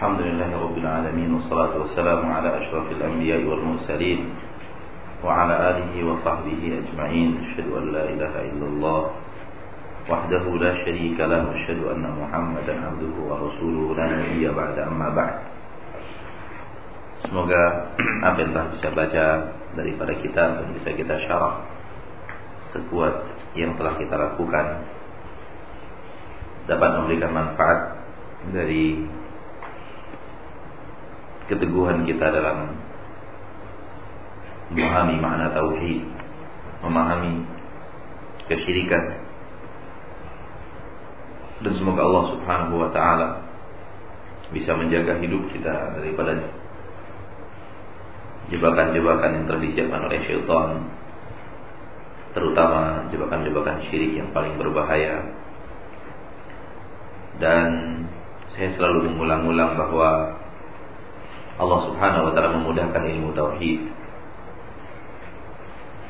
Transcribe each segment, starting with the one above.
الحمد لله رب العالمين والصلاة والسلام على أشرف الأنبياء والمرسلين وعلى آله وصحبه أجمعين أشهد أن لا إله إلا الله وحده لا شريك له وأشهد أن محمدا عبده ورسوله لا نبي بعد أما بعد Semoga apa yang telah bisa baca daripada kita dan bisa kita syarah sekuat yang telah kita lakukan dapat memberikan manfaat dari keteguhan kita dalam memahami makna tauhid, memahami kesyirikan. Dan semoga Allah Subhanahu wa taala bisa menjaga hidup kita daripada jebakan-jebakan yang telah disiapkan oleh syaitan terutama jebakan-jebakan syirik yang paling berbahaya dan saya selalu mengulang-ulang bahwa Allah Subhanahu wa taala memudahkan ilmu tauhid.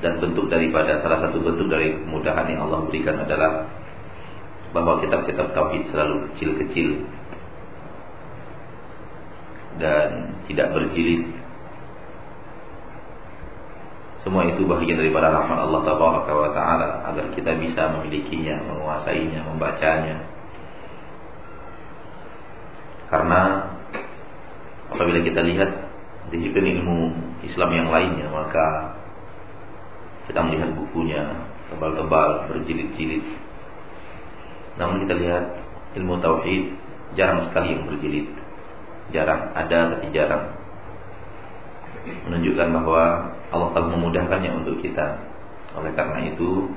Dan bentuk daripada salah satu bentuk dari kemudahan yang Allah berikan adalah bahwa kitab-kitab tauhid selalu kecil-kecil dan tidak berjilid. Semua itu bagian daripada rahmat Allah Taala agar kita bisa memilikinya, menguasainya, membacanya. Karena apabila kita lihat disiplin ilmu Islam yang lainnya maka kita melihat bukunya tebal-tebal berjilid-jilid. Namun kita lihat ilmu tauhid jarang sekali yang berjilid. Jarang ada tapi jarang. Menunjukkan bahwa Allah telah memudahkannya untuk kita. Oleh karena itu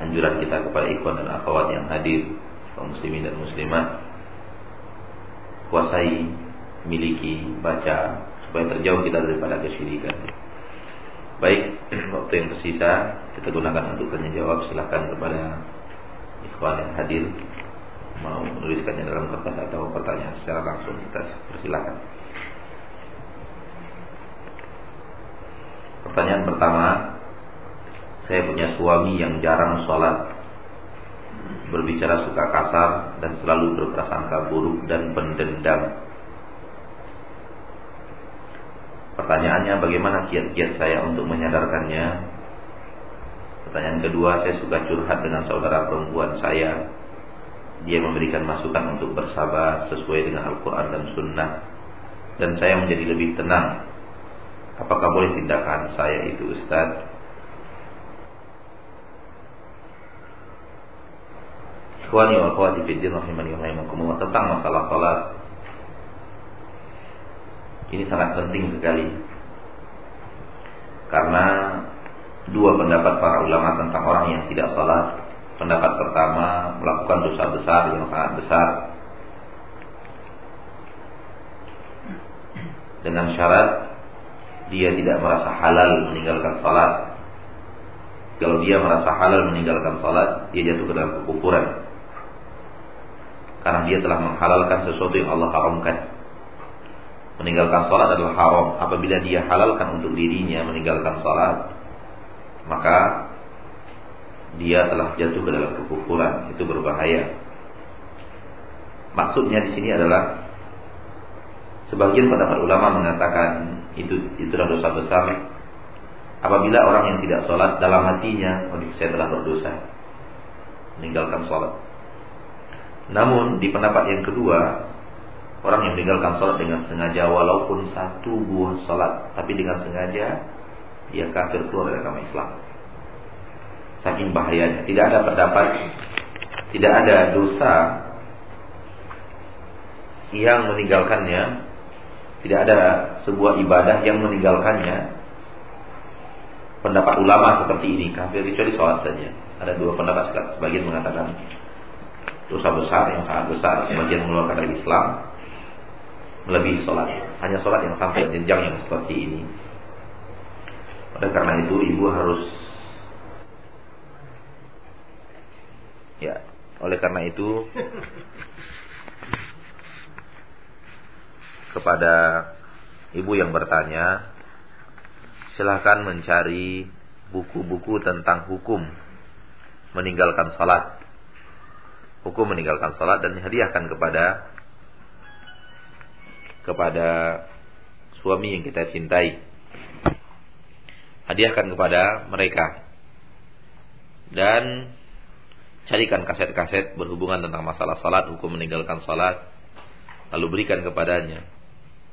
anjuran kita kepada ikhwan dan akhwat yang hadir kaum muslimin dan muslimat kuasai miliki, baca supaya terjauh kita daripada kesyirikan. Baik, waktu yang tersisa kita gunakan untuk tanya jawab. Silahkan kepada ikhwan yang hadir mau menuliskannya dalam kertas atau pertanyaan secara langsung kita persilakan. Pertanyaan pertama, saya punya suami yang jarang sholat, berbicara suka kasar dan selalu berprasangka buruk dan pendendam. Pertanyaannya bagaimana kiat-kiat saya untuk menyadarkannya? Pertanyaan kedua, saya suka curhat dengan saudara perempuan saya. Dia memberikan masukan untuk bersabar sesuai dengan Al-Quran dan Sunnah. Dan saya menjadi lebih tenang. Apakah boleh tindakan saya itu Ustaz? Tentang masalah salat ini sangat penting sekali. Karena Dua pendapat para ulama tentang orang yang tidak sholat Pendapat pertama Melakukan dosa besar yang sangat besar. Dengan syarat Dia tidak merasa halal meninggalkan sholat. Kalau dia merasa halal meninggalkan sholat Dia jatuh ke dalam kekufuran. Karena dia telah menghalalkan sesuatu yang Allah haramkan meninggalkan sholat adalah haram. Apabila dia halalkan untuk dirinya meninggalkan sholat maka dia telah jatuh ke dalam kekufuran. Itu berbahaya. Maksudnya di sini adalah sebagian pendapat ulama mengatakan itu itu adalah dosa besar. Apabila orang yang tidak sholat dalam hatinya oh saya telah berdosa meninggalkan sholat namun di pendapat yang kedua Orang yang meninggalkan sholat dengan sengaja walaupun satu buah sholat, tapi dengan sengaja dia kafir keluar dari agama Islam. Saking bahayanya, tidak ada pendapat, tidak ada dosa yang meninggalkannya, tidak ada sebuah ibadah yang meninggalkannya. Pendapat ulama seperti ini kafir kecuali sholat saja. Ada dua pendapat sebagian mengatakan dosa besar yang sangat besar, sebagian mengeluarkan dari Islam, melebihi sholat. Hanya sholat yang sampai jenjang yang seperti ini. Oleh karena itu ibu harus ya, oleh karena itu kepada ibu yang bertanya silahkan mencari buku-buku tentang hukum meninggalkan sholat hukum meninggalkan sholat dan hadiahkan kepada kepada suami yang kita cintai. Hadiahkan kepada mereka. Dan carikan kaset-kaset berhubungan tentang masalah salat, hukum meninggalkan salat, lalu berikan kepadanya.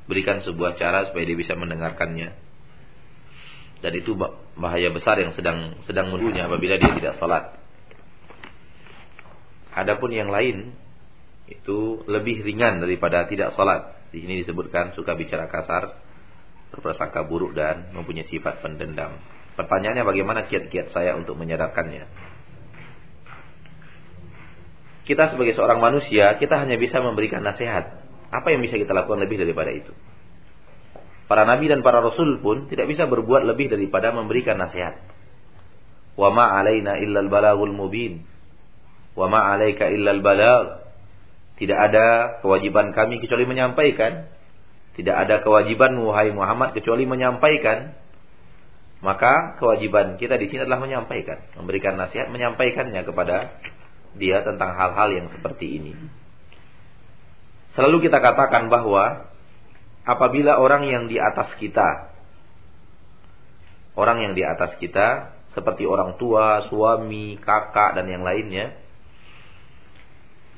Berikan sebuah cara supaya dia bisa mendengarkannya. Dan itu bahaya besar yang sedang sedang menunggunya apabila dia tidak salat. Adapun yang lain itu lebih ringan daripada tidak salat. Di sini disebutkan suka bicara kasar, berprasangka buruk dan mempunyai sifat pendendam. Pertanyaannya bagaimana kiat-kiat saya untuk menyadarkannya? Kita sebagai seorang manusia, kita hanya bisa memberikan nasihat. Apa yang bisa kita lakukan lebih daripada itu? Para nabi dan para rasul pun tidak bisa berbuat lebih daripada memberikan nasihat. Wa ma alaina illal balagul mubin. Wa ma alaika illal balag. Tidak ada kewajiban kami kecuali menyampaikan. Tidak ada kewajiban wahai Muhammad kecuali menyampaikan. Maka kewajiban kita di sini adalah menyampaikan, memberikan nasihat, menyampaikannya kepada dia tentang hal-hal yang seperti ini. Selalu kita katakan bahwa apabila orang yang di atas kita, orang yang di atas kita, seperti orang tua, suami, kakak, dan yang lainnya,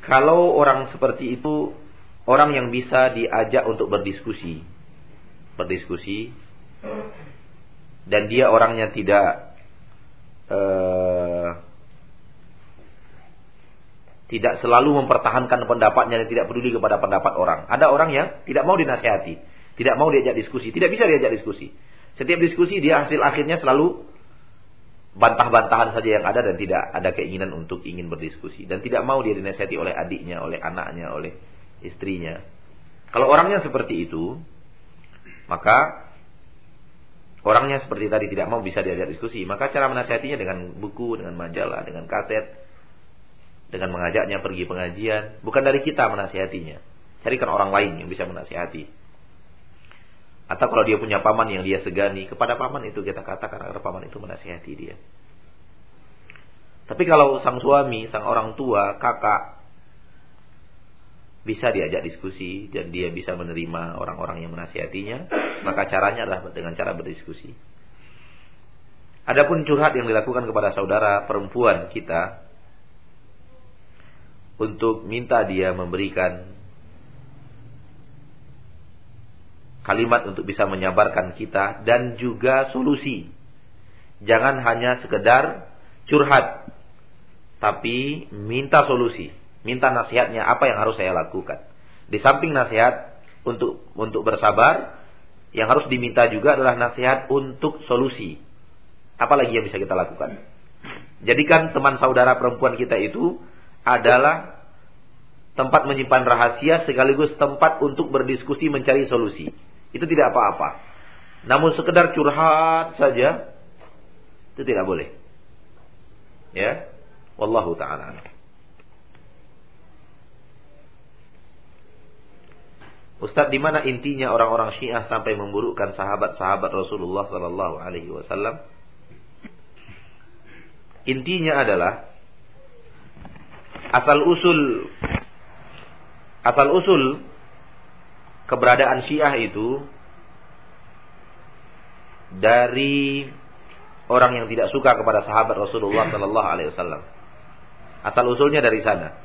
kalau orang seperti itu orang yang bisa diajak untuk berdiskusi, berdiskusi, dan dia orangnya tidak uh, tidak selalu mempertahankan pendapatnya dan tidak peduli kepada pendapat orang. Ada orang yang tidak mau dinasihati, tidak mau diajak diskusi, tidak bisa diajak diskusi. Setiap diskusi dia hasil akhirnya selalu bantah-bantahan saja yang ada dan tidak ada keinginan untuk ingin berdiskusi dan tidak mau dia dinasihati oleh adiknya, oleh anaknya, oleh istrinya. Kalau orangnya seperti itu, maka orangnya seperti tadi tidak mau bisa diajak diskusi, maka cara menasihatinya dengan buku, dengan majalah, dengan kaset, dengan mengajaknya pergi pengajian, bukan dari kita menasihatinya. Carikan orang lain yang bisa menasihati. Atau kalau dia punya paman yang dia segani, kepada paman itu kita katakan agar paman itu menasihati dia. Tapi kalau sang suami, sang orang tua, kakak bisa diajak diskusi dan dia bisa menerima orang-orang yang menasihatinya, maka caranya adalah dengan cara berdiskusi. Adapun curhat yang dilakukan kepada saudara perempuan kita untuk minta dia memberikan kalimat untuk bisa menyabarkan kita dan juga solusi. Jangan hanya sekedar curhat, tapi minta solusi, minta nasihatnya apa yang harus saya lakukan. Di samping nasihat untuk untuk bersabar, yang harus diminta juga adalah nasihat untuk solusi. Apalagi yang bisa kita lakukan? Jadikan teman saudara perempuan kita itu adalah tempat menyimpan rahasia sekaligus tempat untuk berdiskusi mencari solusi itu tidak apa-apa. Namun sekedar curhat saja itu tidak boleh. Ya. Wallahu taala. Ustaz, di mana intinya orang-orang Syiah sampai memburukkan sahabat-sahabat Rasulullah sallallahu alaihi wasallam? Intinya adalah asal usul asal usul keberadaan Syiah itu dari orang yang tidak suka kepada sahabat Rasulullah Sallallahu Alaihi Wasallam. Asal usulnya dari sana,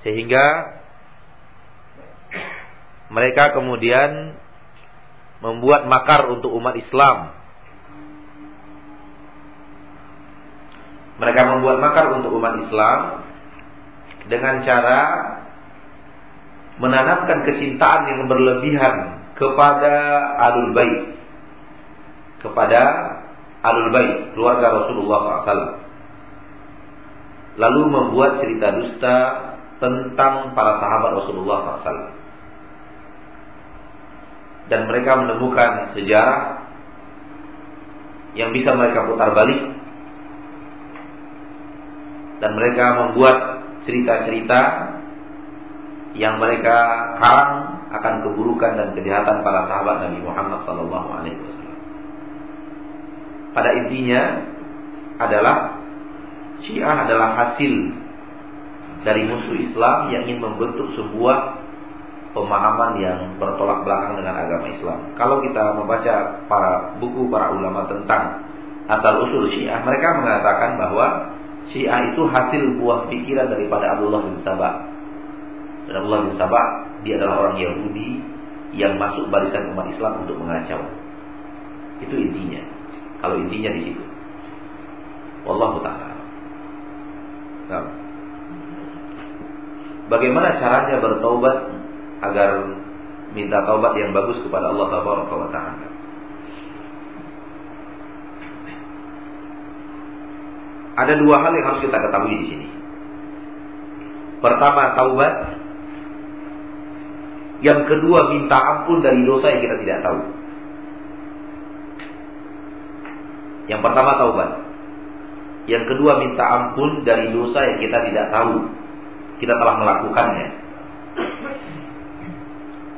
sehingga mereka kemudian membuat makar untuk umat Islam. Mereka membuat makar untuk umat Islam dengan cara menanamkan kecintaan yang berlebihan kepada alul bait. Kepada alul bait keluarga Rasulullah SAW lalu membuat cerita dusta tentang para sahabat Rasulullah SAW dan mereka menemukan sejarah yang bisa mereka putar balik. Dan mereka membuat cerita-cerita yang mereka karang akan keburukan dan kejahatan para sahabat Nabi Muhammad sallallahu alaihi wasallam. Pada intinya adalah Syiah adalah hasil dari musuh Islam yang ingin membentuk sebuah pemahaman yang bertolak belakang dengan agama Islam. Kalau kita membaca para buku para ulama tentang asal usul Syiah, mereka mengatakan bahwa Syiah itu hasil buah pikiran daripada Abdullah bin Sabah. Dan Abdullah bin Sabah dia adalah orang Yahudi yang masuk barisan umat Islam untuk mengacau. Itu intinya. Kalau intinya di situ. Wallahu taala. Nah. Bagaimana caranya bertobat agar minta taubat yang bagus kepada Allah Taala. Ada dua hal yang harus kita ketahui di sini. Pertama taubat, yang kedua minta ampun dari dosa yang kita tidak tahu. Yang pertama taubat. Yang kedua minta ampun dari dosa yang kita tidak tahu. Kita telah melakukannya.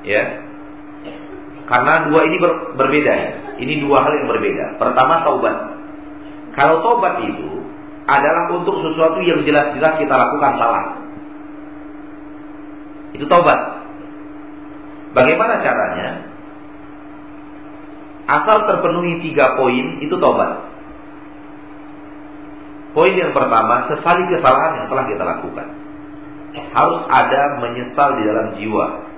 Ya. Karena dua ini ber, berbeda ya. Ini dua hal yang berbeda. Pertama taubat. Kalau taubat itu adalah untuk sesuatu yang jelas-jelas kita lakukan salah. Itu taubat bagaimana caranya asal terpenuhi tiga poin itu taubat poin yang pertama sesali kesalahan yang telah kita lakukan harus ada menyesal di dalam jiwa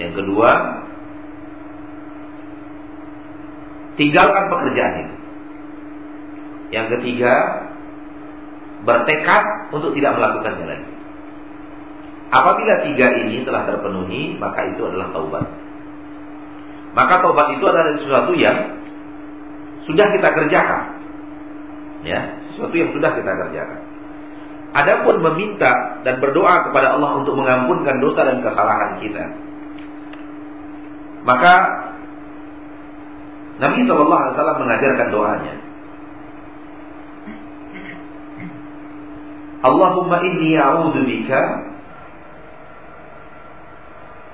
yang kedua, tinggalkan pekerjaan itu. Yang ketiga, bertekad untuk tidak melakukannya lagi. Apabila tiga ini telah terpenuhi, maka itu adalah taubat. Maka taubat itu adalah sesuatu yang sudah kita kerjakan. Ya, sesuatu yang sudah kita kerjakan. Adapun meminta dan berdoa kepada Allah untuk mengampunkan dosa dan kesalahan kita, maka Nabi Wasallam mengajarkan doanya. Allahumma inni a'udzu bika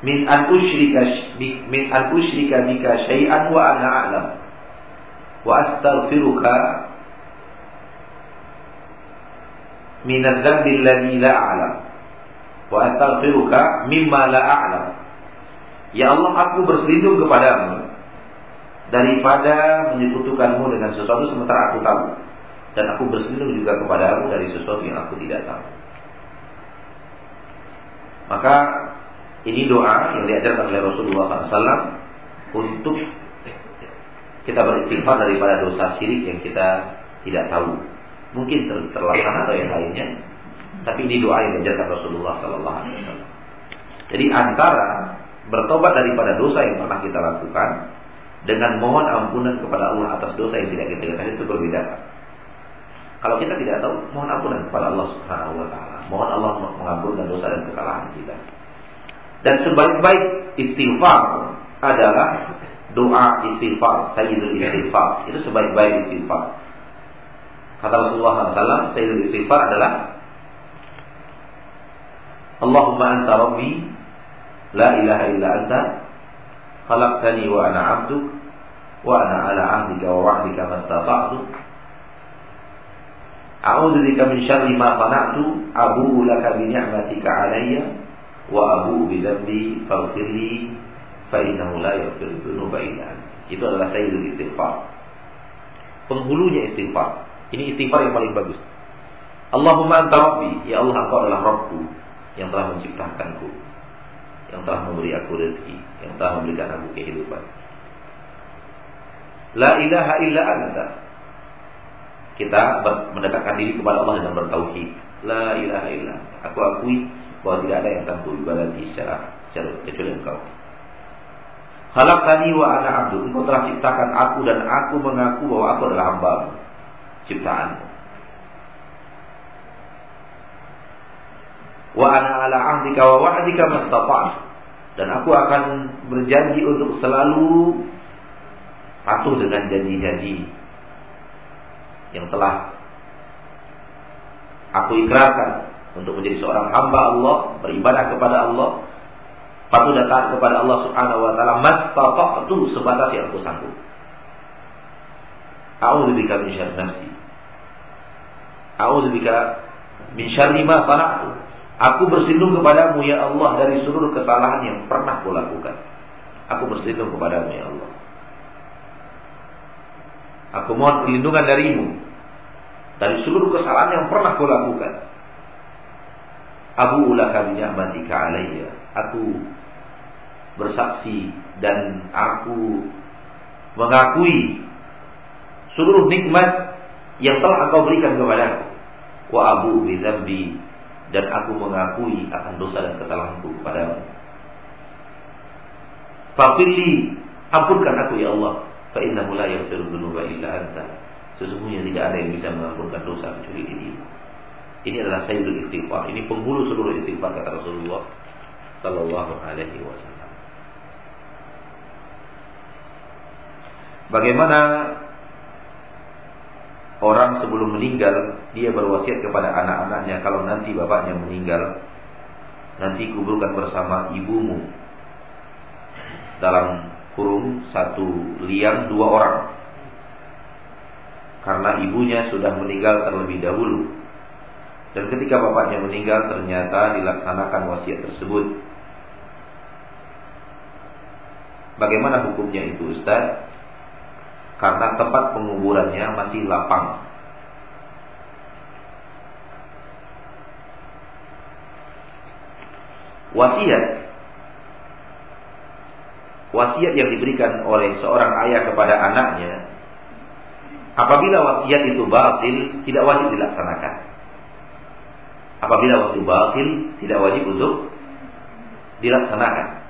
min an usyrika min an usyrika bika syai'an wa ana a'lam. Wa astaghfiruka min adz-dzambi alladhi la a'lam. Wa astaghfiruka mimma la a'lam. Ya Allah aku berselindung kepadamu Daripada menyekutukanmu dengan sesuatu sementara aku tahu. Dan aku berselindung juga kepadamu dari sesuatu yang aku tidak tahu. Maka ini doa yang diajarkan oleh Rasulullah SAW Untuk kita beristighfar daripada dosa syirik yang kita tidak tahu Mungkin ter terlaksana atau yang lainnya Tapi ini doa yang diajarkan Rasulullah SAW Jadi antara bertobat daripada dosa yang pernah kita lakukan dengan mohon ampunan kepada Allah atas dosa yang tidak kita ketahui itu berbeda. Kalau kita tidak tahu, mohon ampunan kepada Allah Subhanahu wa taala. Mohon Allah mengampunkan dosa dan kesalahan kita. Dan sebaik-baik istighfar adalah doa istighfar, sayyidul istighfar. Itu sebaik-baik istighfar. Kata Rasulullah SAW, sayyidul istighfar adalah Allahumma anta rabbi La ilaha illa anta khalaqtani wa ana 'abduk wa ana 'ala 'ahdika wa wa'dika mastata'tu A'udzu bika min syarri ma sana'tu abu'u laka bi ni'matika 'alayya wa faghfir li fa innahu la yaghfiru dzunuba illa Itu adalah sayyidul istighfar. Penghulunya istighfar. Ini istighfar yang paling bagus. Allahumma anta rabbi, ya Allah engkau adalah Rabbku yang telah menciptakanku yang telah memberi aku rezeki, yang telah memberikan aku kehidupan. La ilaha illa anta. Kita mendekatkan diri kepada Allah dengan bertauhid. La ilaha illa. Aku akui bahwa tidak ada yang tanpa ibadati secara kecuali Engkau. Khalaqani wa ana abdu. Engkau telah ciptakan aku dan aku mengaku bahwa aku adalah hamba ciptaanmu. Wa ana ala ahdika wa wa'dika. Dan aku akan berjanji untuk selalu patuh dengan janji-janji yang telah aku ikrarkan untuk menjadi seorang hamba Allah, beribadah kepada Allah, patuh dan taat kepada Allah Subhanahu wa taala mastata'tu sebatas yang aku sanggup. A'udzu bika min syarri nafsi. A'udzu bika min syarri ma Aku berlindung kepadamu ya Allah dari seluruh kesalahan yang pernah kulakukan. Aku berlindung kepadamu ya Allah. Aku mohon perlindungan darimu dari seluruh kesalahan yang pernah kulakukan. Abu ulaka ni'matika alayya. Aku bersaksi dan aku mengakui seluruh nikmat yang telah engkau berikan kepadaku. Wa abu bidzambi dan aku mengakui akan dosa dan kesalahanku kepadamu. Fafili, ampunkan aku ya Allah. Fa innahu la yaghfiru illa anta. Sesungguhnya tidak ada yang bisa mengampunkan dosa kecuali dirimu. Ini adalah sayyidul istighfar. Ini penghulu seluruh istighfar kata Rasulullah sallallahu alaihi wasallam. Bagaimana orang sebelum meninggal dia berwasiat kepada anak-anaknya kalau nanti bapaknya meninggal nanti kuburkan bersama ibumu dalam kurung satu liang dua orang karena ibunya sudah meninggal terlebih dahulu dan ketika bapaknya meninggal ternyata dilaksanakan wasiat tersebut. Bagaimana hukumnya itu Ustaz? Karena tempat penguburannya masih lapang. Wasiat. Wasiat yang diberikan oleh seorang ayah kepada anaknya Apabila wasiat itu batil Tidak wajib dilaksanakan Apabila wasiat batil Tidak wajib untuk Dilaksanakan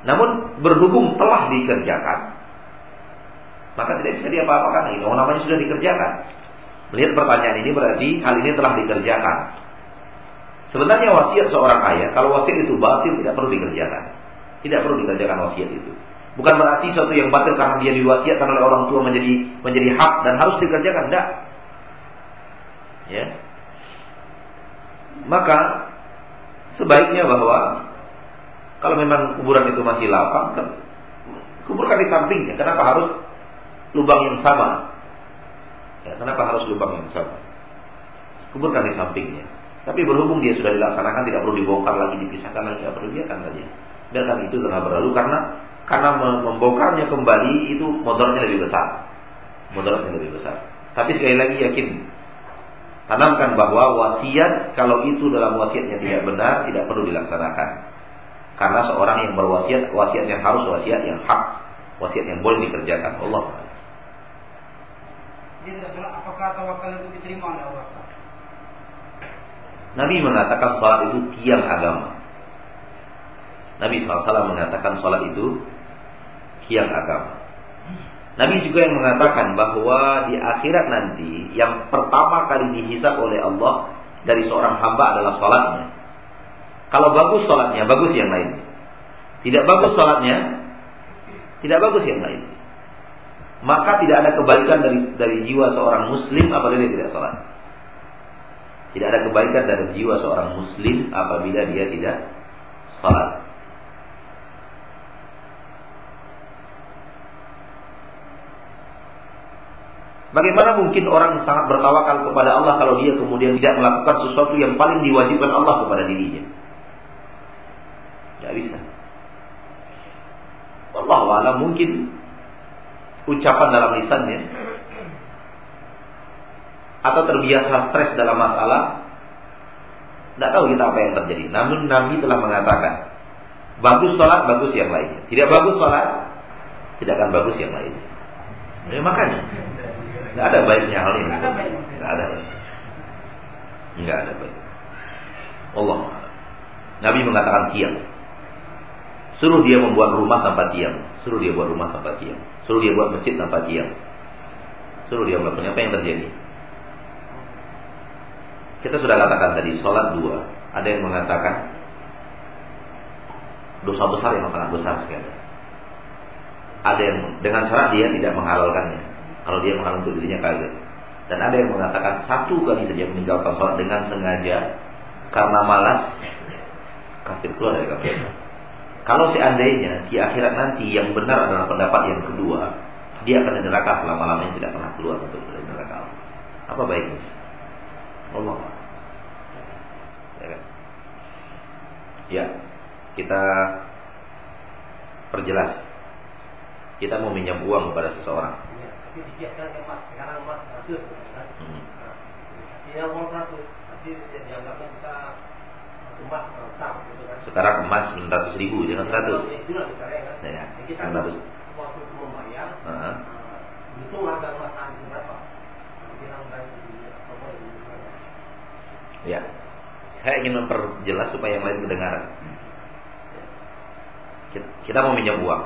Namun berhubung telah dikerjakan, maka tidak bisa diapa-apakan lagi. Oh, namanya sudah dikerjakan. Melihat pertanyaan ini berarti hal ini telah dikerjakan. Sebenarnya wasiat seorang ayah, kalau wasiat itu batil tidak perlu dikerjakan. Tidak perlu dikerjakan wasiat itu. Bukan berarti sesuatu yang batil karena dia diwasiatkan oleh orang tua menjadi menjadi hak dan harus dikerjakan. Tidak. Ya. Maka sebaiknya bahwa kalau memang kuburan itu masih lapang, kan kuburkan di sampingnya. Kenapa harus lubang yang sama? Ya, kenapa harus lubang yang sama? Kuburkan di sampingnya. Tapi berhubung dia sudah dilaksanakan, tidak perlu dibongkar lagi, dipisahkan lagi, tidak perlu biarkan saja. Biarkan itu telah berlalu karena karena membongkarnya kembali itu motornya lebih besar. Motornya lebih besar. Tapi sekali lagi yakin tanamkan bahwa wasiat kalau itu dalam wasiatnya tidak benar tidak perlu dilaksanakan. Karena seorang yang berwasiat, wasiat yang harus wasiat yang hak, wasiat yang boleh dikerjakan. Allah. apakah tawakal itu diterima oleh Allah? Nabi mengatakan salat itu tiang agama. Nabi SAW mengatakan salat itu tiang agama. Nabi juga yang mengatakan bahwa di akhirat nanti yang pertama kali dihisap oleh Allah dari seorang hamba adalah salatnya. Kalau bagus sholatnya, bagus yang lain. Tidak bagus sholatnya, tidak bagus yang lain. Maka tidak ada kebaikan dari dari jiwa seorang muslim apabila dia tidak sholat. Tidak ada kebaikan dari jiwa seorang muslim apabila dia tidak sholat. Bagaimana mungkin orang sangat bertawakal kepada Allah kalau dia kemudian tidak melakukan sesuatu yang paling diwajibkan Allah kepada dirinya? Tidak bisa. Allah wala mungkin ucapan dalam lisannya atau terbiasa stres dalam masalah tidak tahu kita apa yang terjadi. Namun Nabi telah mengatakan bagus sholat bagus yang lainnya. Tidak bagus sholat tidak akan bagus yang lainnya. Ya, makanya tidak ada baiknya hal ini. Tidak ada. Tidak ada baik. Allah. Nabi mengatakan kiam. Suruh dia membuat rumah tanpa tiang. Suruh dia buat rumah tanpa tiang. Suruh dia buat masjid tanpa tiang. Suruh dia melakukan apa yang terjadi? Kita sudah katakan tadi, sholat dua. Ada yang mengatakan dosa besar yang sangat besar sekali. Ada yang dengan cara dia tidak menghalalkannya. Kalau dia menghalalkan untuk dirinya kagak. Dan ada yang mengatakan satu kali saja meninggalkan sholat dengan sengaja karena malas kafir keluar dari kafir. Kalau seandainya di akhirat nanti yang benar adalah pendapat yang kedua, dia akan neraka selama-lamanya tidak pernah keluar untuk dari neraka. Apa baiknya? Allah. Ya, kan? ya, kita perjelas. Kita mau minjam uang kepada seseorang. Ya, emas. Sekarang emas 100 kan? Hmm. Dia uang 100, tapi dianggapnya kita emas besar gitu kan. Sekarang emas 900 ribu, jangan 100. Itu lah misalnya kan. Ya, kita 900. waktu membayar, Heeh. hitung harga emas berapa. Bilang kan di apa di Ya. Saya ingin memperjelas supaya yang lain kedengaran. Kita- Kita mau minjam uang.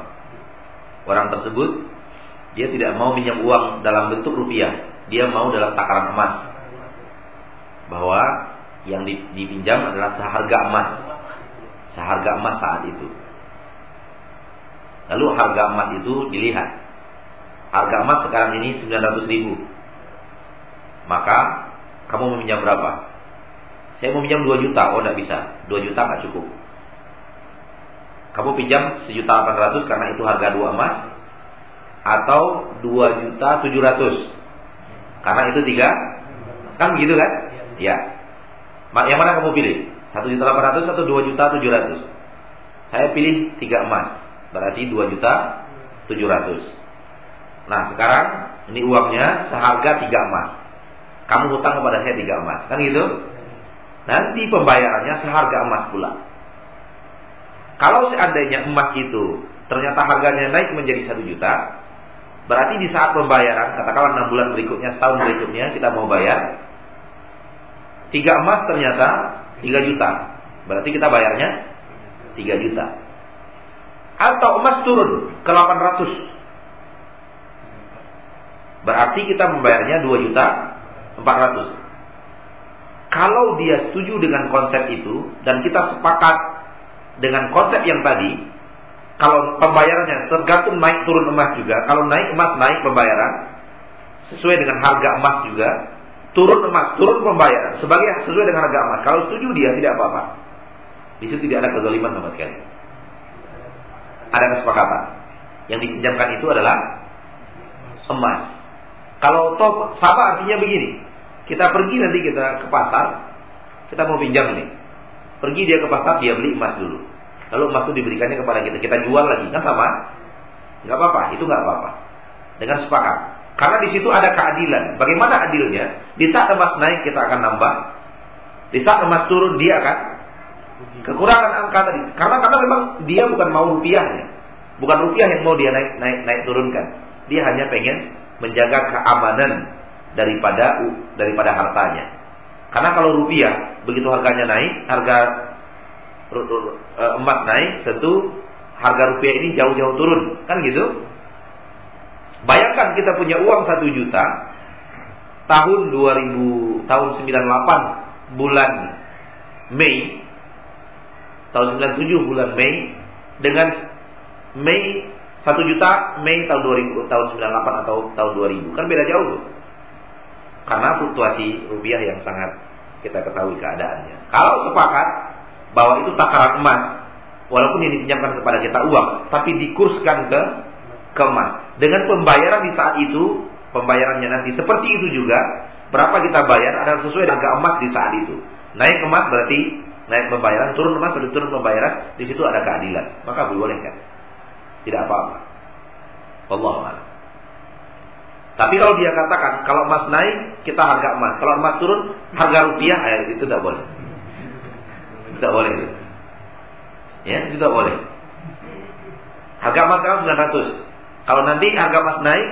Orang tersebut dia tidak mau minjam uang dalam bentuk rupiah. Dia mau dalam takaran emas. Bahwa yang di- dipinjam adalah seharga emas. Seharga emas saat itu. Lalu harga emas itu dilihat. Harga emas sekarang ini 900 ribu. Maka kamu meminjam berapa? Saya mau pinjam 2 juta. Oh, tidak bisa. 2 juta nggak cukup. Kamu pinjam sejuta 800 karena itu harga dua emas atau 2 juta 700 karena itu tiga kan begitu kan? Ya. Yang mana kamu pilih? 1 juta 800 atau 2 juta 700? Saya pilih tiga emas. Berarti 2 juta 700. Nah, sekarang ini uangnya seharga tiga emas. Kamu hutang kepada saya tiga emas, kan gitu? Nanti pembayarannya seharga emas pula. Kalau seandainya emas itu ternyata harganya naik menjadi satu juta, berarti di saat pembayaran, katakanlah enam bulan berikutnya, setahun berikutnya kita mau bayar, tiga emas ternyata tiga juta, berarti kita bayarnya tiga juta. Atau emas turun ke 800 Berarti kita membayarnya 2 juta 400 Kalau dia setuju dengan konsep itu Dan kita sepakat dengan konsep yang tadi Kalau pembayarannya tergantung naik turun emas juga. Kalau naik emas naik pembayaran. Sesuai dengan harga emas juga. Turun emas, turun pembayaran. Sebagai sesuai dengan harga emas. Kalau setuju dia tidak apa-apa. Di tidak ada kezaliman sama sekali. Ada kesepakatan. Yang dipinjamkan itu adalah Emas. Kalau toh sama artinya begini. Kita pergi nanti kita ke pasar. Kita mau pinjam nih Pergi dia ke pasar, dia beli emas dulu. Lalu emas itu diberikannya kepada kita. Kita jual lagi, kan sama? Nggak apa-apa, itu nggak apa-apa. Dengan sepakat. Karena di situ ada keadilan. Bagaimana adilnya? Di saat emas naik kita akan nambah. Di saat emas turun dia akan kekurangan angka tadi. Karena karena memang dia bukan mau rupiahnya. Bukan rupiah yang mau dia naik naik naik turunkan. Dia hanya pengen menjaga keamanan daripada daripada hartanya. Karena kalau rupiah begitu harganya naik, harga emas naik, tentu harga rupiah ini jauh-jauh turun, kan gitu? Bayangkan kita punya uang satu juta tahun 2000 tahun 98 bulan Mei tahun 97 bulan Mei dengan Mei satu juta Mei tahun 2000 tahun 98 atau tahun 2000 kan beda jauh. Karena fluktuasi rupiah yang sangat kita ketahui keadaannya. Kalau sepakat bahwa itu takaran emas, walaupun ini dipinjamkan kepada kita uang, tapi dikurskan ke ke. Dengan pembayaran di saat itu, pembayarannya nanti seperti itu juga, berapa kita bayar adalah sesuai harga emas di saat itu. Naik emas berarti naik pembayaran, turun emas berarti turun pembayaran, di situ ada keadilan. Maka boleh kan? Tidak apa-apa. Allah. Tapi kalau dia katakan kalau emas naik kita harga emas, kalau emas turun harga rupiah, ya, itu tidak boleh. Tidak boleh. Ya, tidak boleh. Harga emas sekarang 900. Kalau nanti harga emas naik,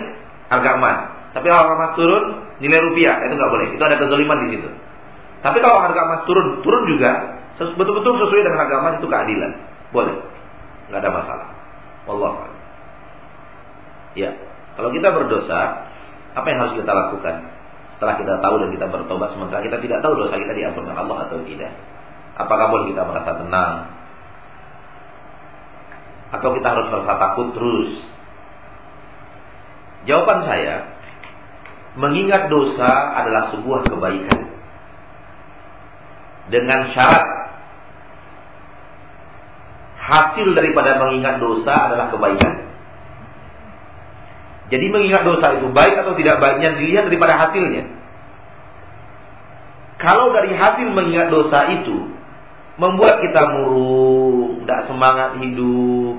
harga emas. Tapi kalau harga emas turun, nilai rupiah itu nggak boleh. Itu ada kezaliman di situ. Tapi kalau harga emas turun, turun juga betul-betul sesuai dengan harga emas itu keadilan. Boleh. nggak ada masalah. Allah. Ya, kalau kita berdosa, apa yang harus kita lakukan? Setelah kita tahu dan kita bertobat sementara kita tidak tahu dosa kita diampunkan Allah atau tidak. Apakah boleh kita merasa tenang? Atau kita harus merasa takut terus? Jawaban saya, mengingat dosa adalah sebuah kebaikan. Dengan syarat hasil daripada mengingat dosa adalah kebaikan. Jadi mengingat dosa itu baik atau tidak baiknya dilihat daripada hasilnya. Kalau dari hasil mengingat dosa itu membuat kita murung, tidak semangat hidup,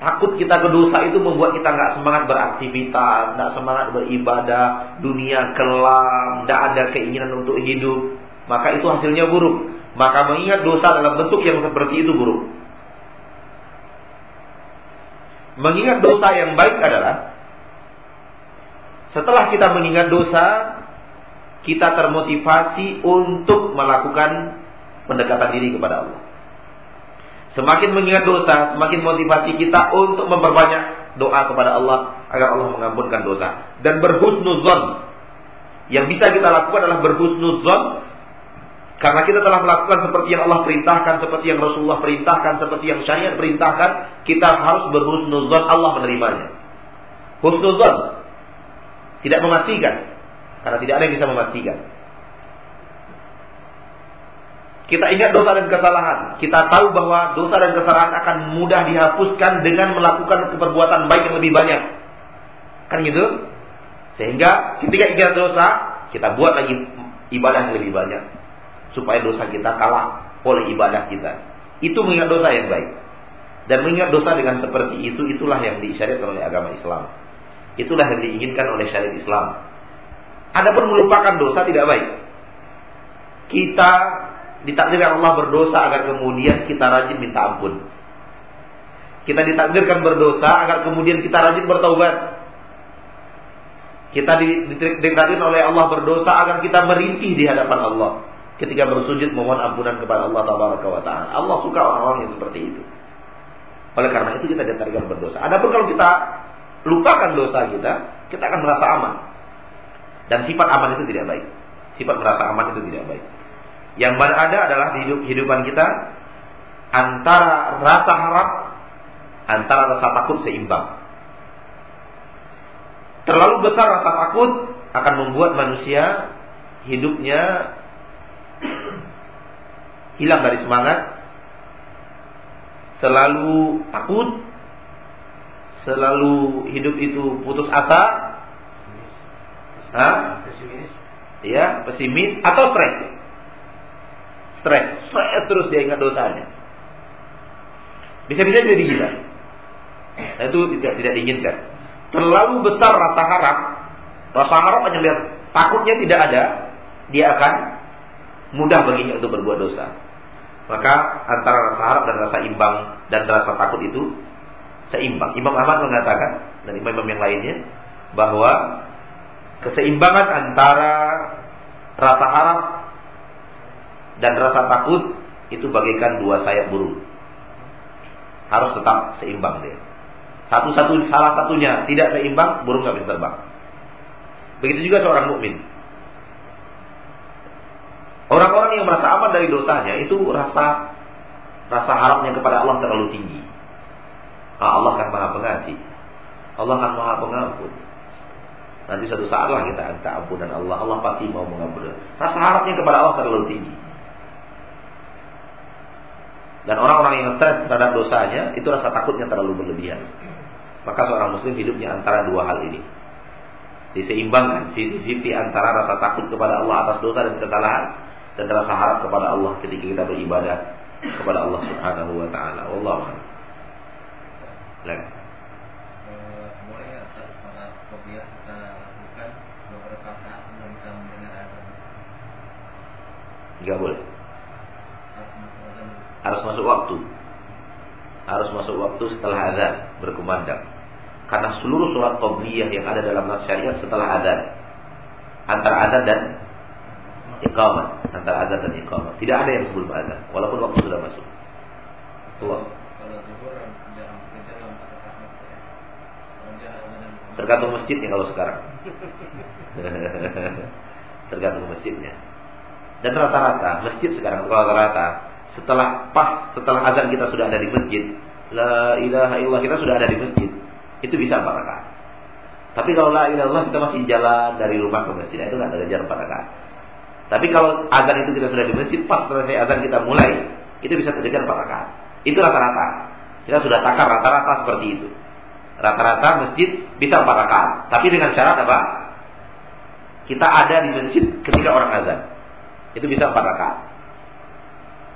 takut kita ke dosa itu membuat kita nggak semangat beraktivitas, nggak semangat beribadah, dunia kelam, tidak ada keinginan untuk hidup, maka itu hasilnya buruk. Maka mengingat dosa dalam bentuk yang seperti itu buruk. Mengingat dosa yang baik adalah setelah kita mengingat dosa, kita termotivasi untuk melakukan pendekatan diri kepada Allah. Semakin mengingat dosa, semakin motivasi kita untuk memperbanyak doa kepada Allah agar Allah mengampunkan dosa dan berhusnuzon. Yang bisa kita lakukan adalah berhusnuzon karena kita telah melakukan seperti yang Allah perintahkan, seperti yang Rasulullah perintahkan, seperti yang syariat perintahkan, kita harus berhusnuzon Allah menerimanya. Husnuzon tidak memastikan. Karena tidak ada yang bisa memastikan. Kita ingat dosa dan kesalahan. Kita tahu bahwa dosa dan kesalahan akan mudah dihapuskan dengan melakukan perbuatan baik yang lebih banyak. Kan gitu? Sehingga ketika ingat dosa, kita buat lagi ibadah yang lebih banyak. Supaya dosa kita kalah oleh ibadah kita. Itu mengingat dosa yang baik. Dan mengingat dosa dengan seperti itu, itulah yang disyariatkan oleh agama Islam. Itulah yang diinginkan oleh syariat Islam. Adapun melupakan dosa tidak baik. Kita ditakdirkan Allah berdosa agar kemudian kita rajin minta ampun. Kita ditakdirkan berdosa agar kemudian kita rajin bertaubat. Kita ditakdirkan oleh Allah berdosa agar kita merintih di hadapan Allah ketika bersujud memohon ampunan kepada Allah Taala. Allah suka orang-orang yang seperti itu. Oleh karena itu kita ditakdirkan berdosa. Adapun kalau kita lupakan dosa kita, kita akan merasa aman. Dan sifat aman itu tidak baik. Sifat merasa aman itu tidak baik. Yang berada adalah di hidup, kehidupan kita antara rasa harap, antara rasa takut seimbang. Terlalu besar rasa takut akan membuat manusia hidupnya hilang dari semangat, selalu takut, selalu hidup itu putus asa, Hah? pesimis, ya pesimis atau stres, stres, stres terus dia ingat dosanya. Bisa-bisa jadi gila. Nah, itu tidak tidak diinginkan. Terlalu besar rasa harap, rasa harap hanya lihat takutnya tidak ada, dia akan mudah baginya untuk berbuat dosa. Maka antara rasa harap dan rasa imbang dan rasa takut itu seimbang. Imam Ahmad mengatakan dan imam-imam yang lainnya bahwa keseimbangan antara rasa harap dan rasa takut itu bagaikan dua sayap burung. Harus tetap seimbang dia. Satu-satu salah satunya tidak seimbang, burung nggak bisa terbang. Begitu juga seorang mukmin. Orang-orang yang merasa aman dari dosanya itu rasa rasa harapnya kepada Allah terlalu tinggi. Nah, Allah kan maha pengasih. Allah kan maha pengampun. Nanti suatu saat lah kita minta ampunan Allah. Allah pasti mau mengampuni. Rasa harapnya kepada Allah terlalu tinggi. Dan orang-orang yang stres terhadap dosanya itu rasa takutnya terlalu berlebihan. Maka seorang muslim hidupnya antara dua hal ini. Diseimbangkan 50 antara rasa takut kepada Allah atas dosa dan kesalahan dan rasa harap kepada Allah ketika kita beribadah kepada Allah Subhanahu wa taala. Wallahu a'lam. Boleh nggak saat kopiah kita lakukan beberapa saat sebelum kita mendengar azan? Enggak boleh. Harus masuk waktu. Harus masuk waktu setelah azan berkumandang. Karena seluruh sholat qobliyah yang ada dalam syariat setelah azan. Antara azan dan iqamah. Antara azan dan iqamah. Tidak ada yang sebelum azan. Walaupun waktu sudah masuk. Allah. Tergantung masjidnya kalau sekarang. Tergantung masjidnya. Dan rata-rata masjid sekarang rata-rata setelah pas setelah azan kita sudah ada di masjid, la ilaha illallah kita sudah ada di masjid, itu bisa empat rakaat. Tapi kalau la ilaha illallah kita masih jalan dari rumah ke masjid, itu nggak ada empat rakaat. Tapi kalau azan itu kita sudah di masjid, pas selesai azan kita mulai, itu bisa terjadi empat rakaat. Itu rata-rata. Kita sudah takar rata-rata seperti itu. Rata-rata masjid bisa empat rakaat, tapi dengan syarat apa? kita ada di masjid ketika orang azan. Itu bisa empat rakaat.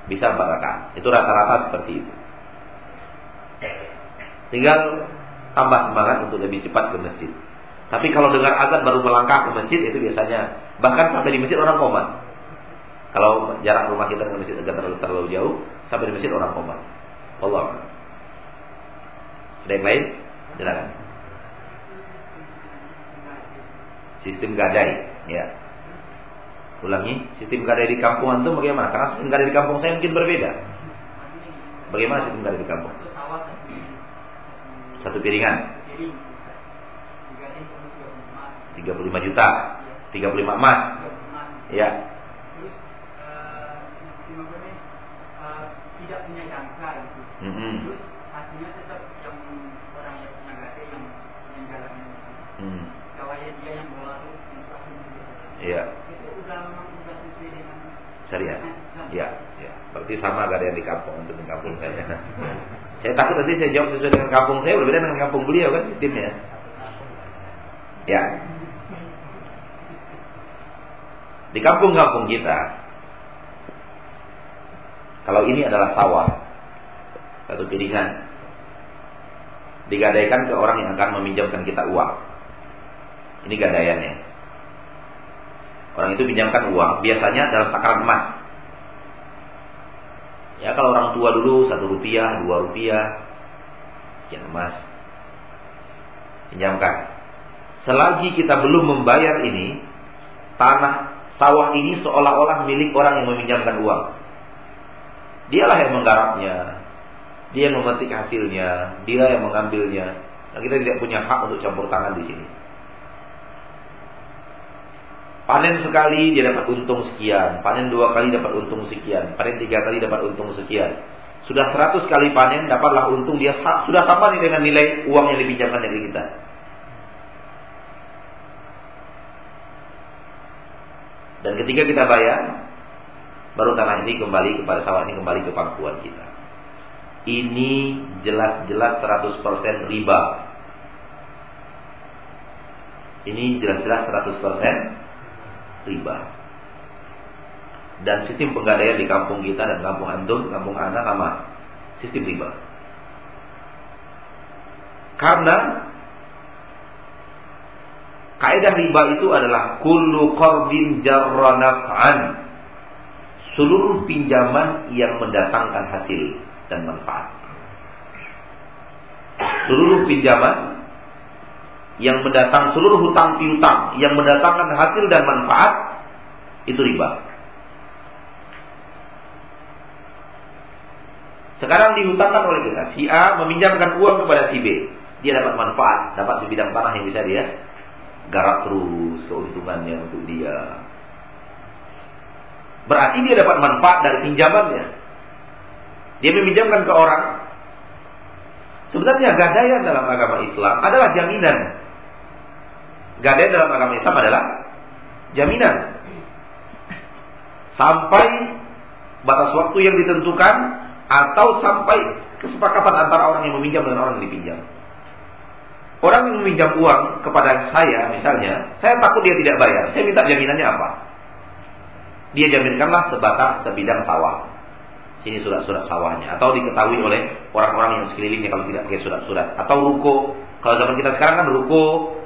Bisa empat rakaat. Itu rata-rata seperti itu. Tinggal tambah semangat untuk lebih cepat ke masjid. Tapi kalau dengar azan baru melangkah ke masjid itu biasanya bahkan sampai di masjid orang koma. Kalau jarak rumah kita dengan masjid agak terlalu terlalu jauh, sampai di masjid orang koma. Allah. Ada yang lain? Silakan. Sistem gadai, ya. Ulangi, sistem gadai di kampung antum bagaimana? Karena sistem gadai di kampung saya mungkin berbeda. Bagaimana sistem gadai di kampung? Satu piringan. 35 juta. 35 emas. Ya. Tidak punya jangka gitu. Mm Iya. Itu udah memang udah sesuai dengan Syariat. Ya, ya. Berarti sama gak ada yang di kampung untuk di kampung saya. saya takut nanti saya jawab sesuai dengan kampung saya berbeda dengan kampung beliau kan sistemnya. Ya. Di kampung-kampung kita, kalau ini adalah sawah, satu piringan, digadaikan ke orang yang akan meminjamkan kita uang. Ini gadaiannya. Orang itu pinjamkan uang, biasanya dalam takaran emas. Ya kalau orang tua dulu satu rupiah, dua rupiah, sekian emas, pinjamkan. Selagi kita belum membayar ini, tanah sawah ini seolah-olah milik orang yang meminjamkan uang. Dialah yang menggarapnya, dia yang memetik hasilnya, dia yang mengambilnya. Nah, kita tidak punya hak untuk campur tangan di sini. Panen sekali dia dapat untung sekian, panen dua kali dapat untung sekian, panen tiga kali dapat untung sekian. Sudah seratus kali panen dapatlah untung dia sudah sama nih dengan nilai uang yang dipinjamkan dari kita. Dan ketika kita bayar, baru tanah ini kembali kepada sawah ini kembali ke pangkuan kita. Ini jelas-jelas 100% riba. Ini jelas-jelas 100% riba. Dan sistem penggadaian di kampung kita dan kampung antum, kampung anak sama sistem riba. Karena kaidah riba itu adalah kullu qardin jarra. Seluruh pinjaman yang mendatangkan hasil dan manfaat. Seluruh pinjaman yang mendatang seluruh hutang piutang yang mendatangkan hasil dan manfaat itu riba. Sekarang dihutangkan oleh kita. Si A meminjamkan uang kepada si B. Dia dapat manfaat, dapat sebidang tanah yang bisa dia garap terus keuntungannya untuk dia. Berarti dia dapat manfaat dari pinjamannya. Dia meminjamkan ke orang. Sebenarnya gadaian dalam agama Islam adalah jaminan Gadaian dalam agama Islam adalah jaminan. Sampai batas waktu yang ditentukan atau sampai kesepakatan antara orang yang meminjam dengan orang yang dipinjam. Orang yang meminjam uang kepada saya misalnya, saya takut dia tidak bayar. Saya minta jaminannya apa? Dia jaminkanlah sebatang sebidang sawah. Sini surat-surat sawahnya atau diketahui oleh orang-orang yang sekelilingnya kalau tidak pakai surat-surat atau ruko. Kalau zaman kita sekarang kan ruko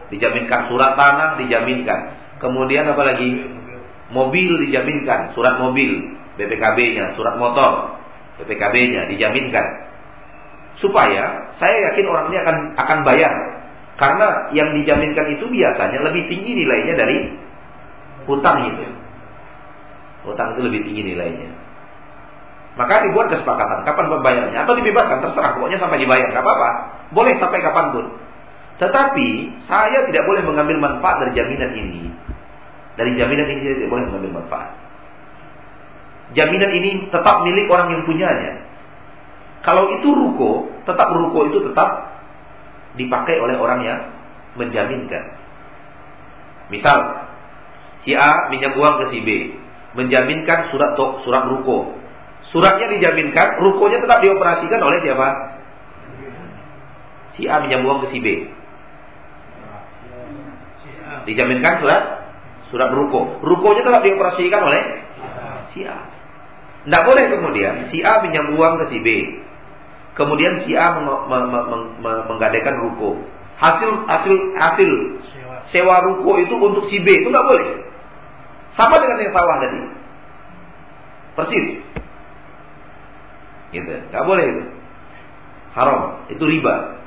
dijaminkan surat tanah dijaminkan. Kemudian apa lagi? Mobil dijaminkan, surat mobil, BPKB-nya, surat motor, BPKB-nya dijaminkan. Supaya saya yakin orang ini akan akan bayar. Karena yang dijaminkan itu biasanya lebih tinggi nilainya dari hutang itu. Hutang itu lebih tinggi nilainya. Maka dibuat kesepakatan kapan pembayarannya atau dibebaskan terserah pokoknya sampai dibayar nggak apa-apa. Boleh sampai kapan pun. Tetapi saya tidak boleh mengambil manfaat dari jaminan ini. Dari jaminan ini saya tidak boleh mengambil manfaat. Jaminan ini tetap milik orang yang punyanya. Kalau itu ruko, tetap ruko itu tetap dipakai oleh orang yang menjaminkan. Misal, si A minjam uang ke si B, menjaminkan surat tok, surat ruko. Suratnya dijaminkan, rukonya tetap dioperasikan oleh siapa? Si A minjam uang ke si B. Dijaminkan surat Surat ruko. Rukonya tetap dioperasikan oleh si A. Tidak boleh kemudian si A pinjam uang ke si B. Kemudian si A meng meng meng meng menggadaikan ruko. Hasil hasil hasil sewa ruko itu untuk si B itu nggak boleh. Sama dengan yang sawah tadi. Persis. Gitu. Nggak boleh itu. Haram. Itu riba.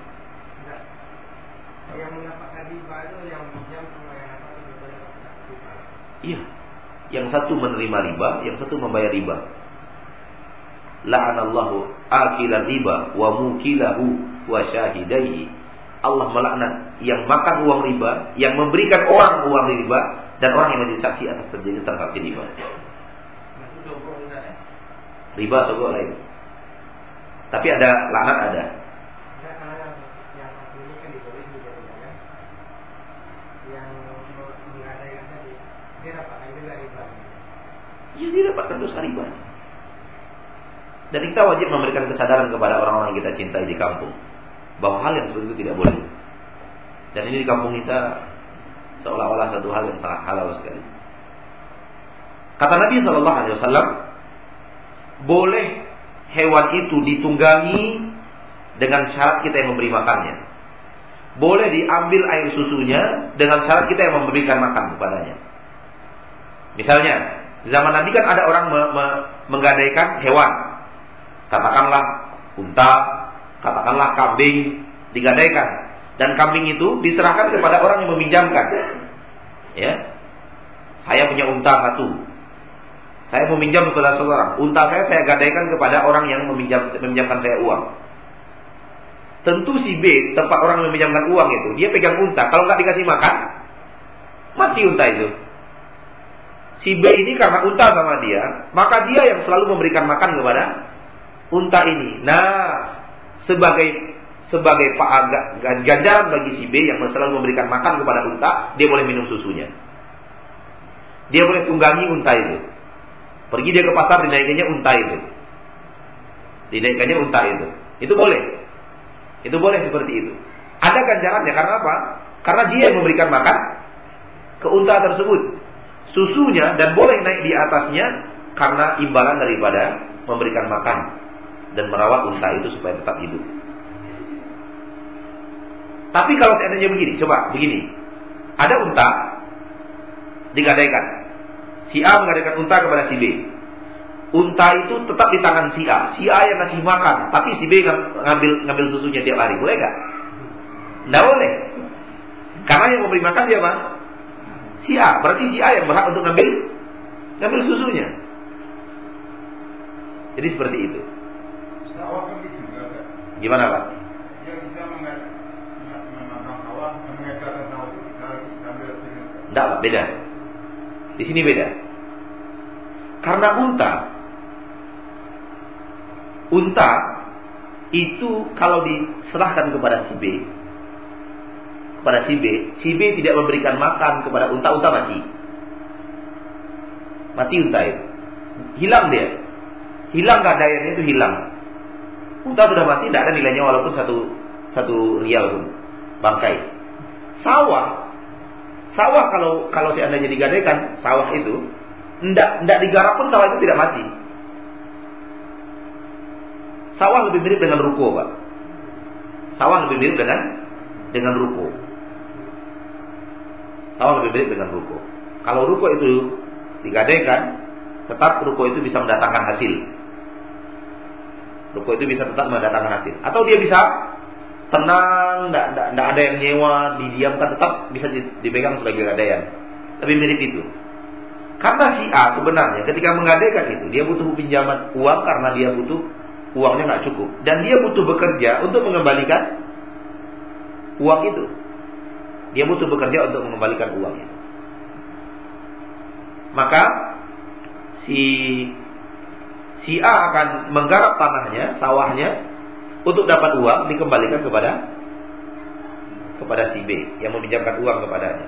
Yang mendapatkan riba itu yang pinjam sama yang apa itu riba. Iya. Yang satu menerima riba, yang satu membayar riba. La'anallahu akila riba wa mukilahu wa syahidaihi. Allah melaknat yang makan uang riba, yang memberikan orang uang riba, dan orang yang menjadi saksi atas terjadi transaksi riba. Ya? Riba sogok lain. Tapi ada laknat ada. Enggak karena yang yang satu ini kan ditulis di jadinya kan. Yang menggadaikan tadi dia dapatkan juga riba. Dia dapatkan dosa riba. Dan kita wajib memberikan kesadaran kepada orang-orang yang kita cintai di kampung bahwa hal yang seperti itu tidak boleh. Dan ini di kampung kita seolah-olah satu hal yang sangat halal sekali. Kata Nabi Shallallahu Alaihi Wasallam, boleh hewan itu ditunggangi dengan syarat kita yang memberi makannya. Boleh diambil air susunya dengan syarat kita yang memberikan makan kepadanya. Misalnya, zaman Nabi kan ada orang me me menggadaikan hewan. Katakanlah unta, katakanlah kambing digadaikan dan kambing itu diserahkan kepada orang yang meminjamkan. Ya. Saya punya unta satu. Saya meminjam kepada seseorang. Unta saya saya gadaikan kepada orang yang meminjam, meminjamkan saya uang. Tentu si B, tempat orang meminjamkan uang itu, dia pegang unta. Kalau nggak dikasih makan, mati unta itu. Si B ini karena unta sama dia, maka dia yang selalu memberikan makan kepada unta ini. Nah, sebagai sebagai ganjaran bagi si B yang selalu memberikan makan kepada unta, dia boleh minum susunya. Dia boleh tunggangi unta itu. Pergi dia ke pasar dinaikannya unta itu. Dinaikannya unta itu. Itu boleh. Itu boleh seperti itu. Ada ganjarannya karena apa? Karena dia yang memberikan makan ke unta tersebut. Susunya dan boleh naik di atasnya karena imbalan daripada memberikan makan dan merawat unta itu supaya tetap hidup. Tapi kalau seandainya begini, coba begini. Ada unta digadaikan. Si A menggadaikan unta kepada si B. Unta itu tetap di tangan si A. Si A yang ngasih makan, tapi si B ngambil ngambil susunya tiap hari. Boleh gak? Tidak boleh. Karena yang memberi makan siapa? Si A. Berarti si A yang berhak untuk ngambil ngambil susunya. Jadi seperti itu. Gimana Pak? Tidak Pak, beda. Di sini beda. Karena unta, unta itu kalau diserahkan kepada si B, kepada si B, si B tidak memberikan makan kepada unta, unta mati. Mati unta itu. Hilang dia. Hilang keadaannya itu hilang. Unta sudah mati, tidak ada nilainya walaupun satu satu rial pun bangkai. Sawah, sawah kalau kalau seandainya digadaikan sawah itu, ndak ndak digarap pun sawah itu tidak mati. Sawah lebih mirip dengan ruko, pak. Sawah lebih mirip dengan dengan ruko. Sawah lebih mirip dengan ruko. Kalau ruko itu digadaikan, tetap ruko itu bisa mendatangkan hasil. Ruko itu bisa tetap mendatangkan hasil. Atau dia bisa tenang, tidak ada yang nyewa, didiamkan tetap bisa dipegang sebagai gadaian. Lebih mirip itu. Karena si A sebenarnya ketika menggadaikan itu dia butuh pinjaman uang karena dia butuh uangnya nggak cukup dan dia butuh bekerja untuk mengembalikan uang itu. Dia butuh bekerja untuk mengembalikan uang itu. Maka si si A akan menggarap tanahnya, sawahnya untuk dapat uang dikembalikan kepada kepada si B yang meminjamkan uang kepadanya.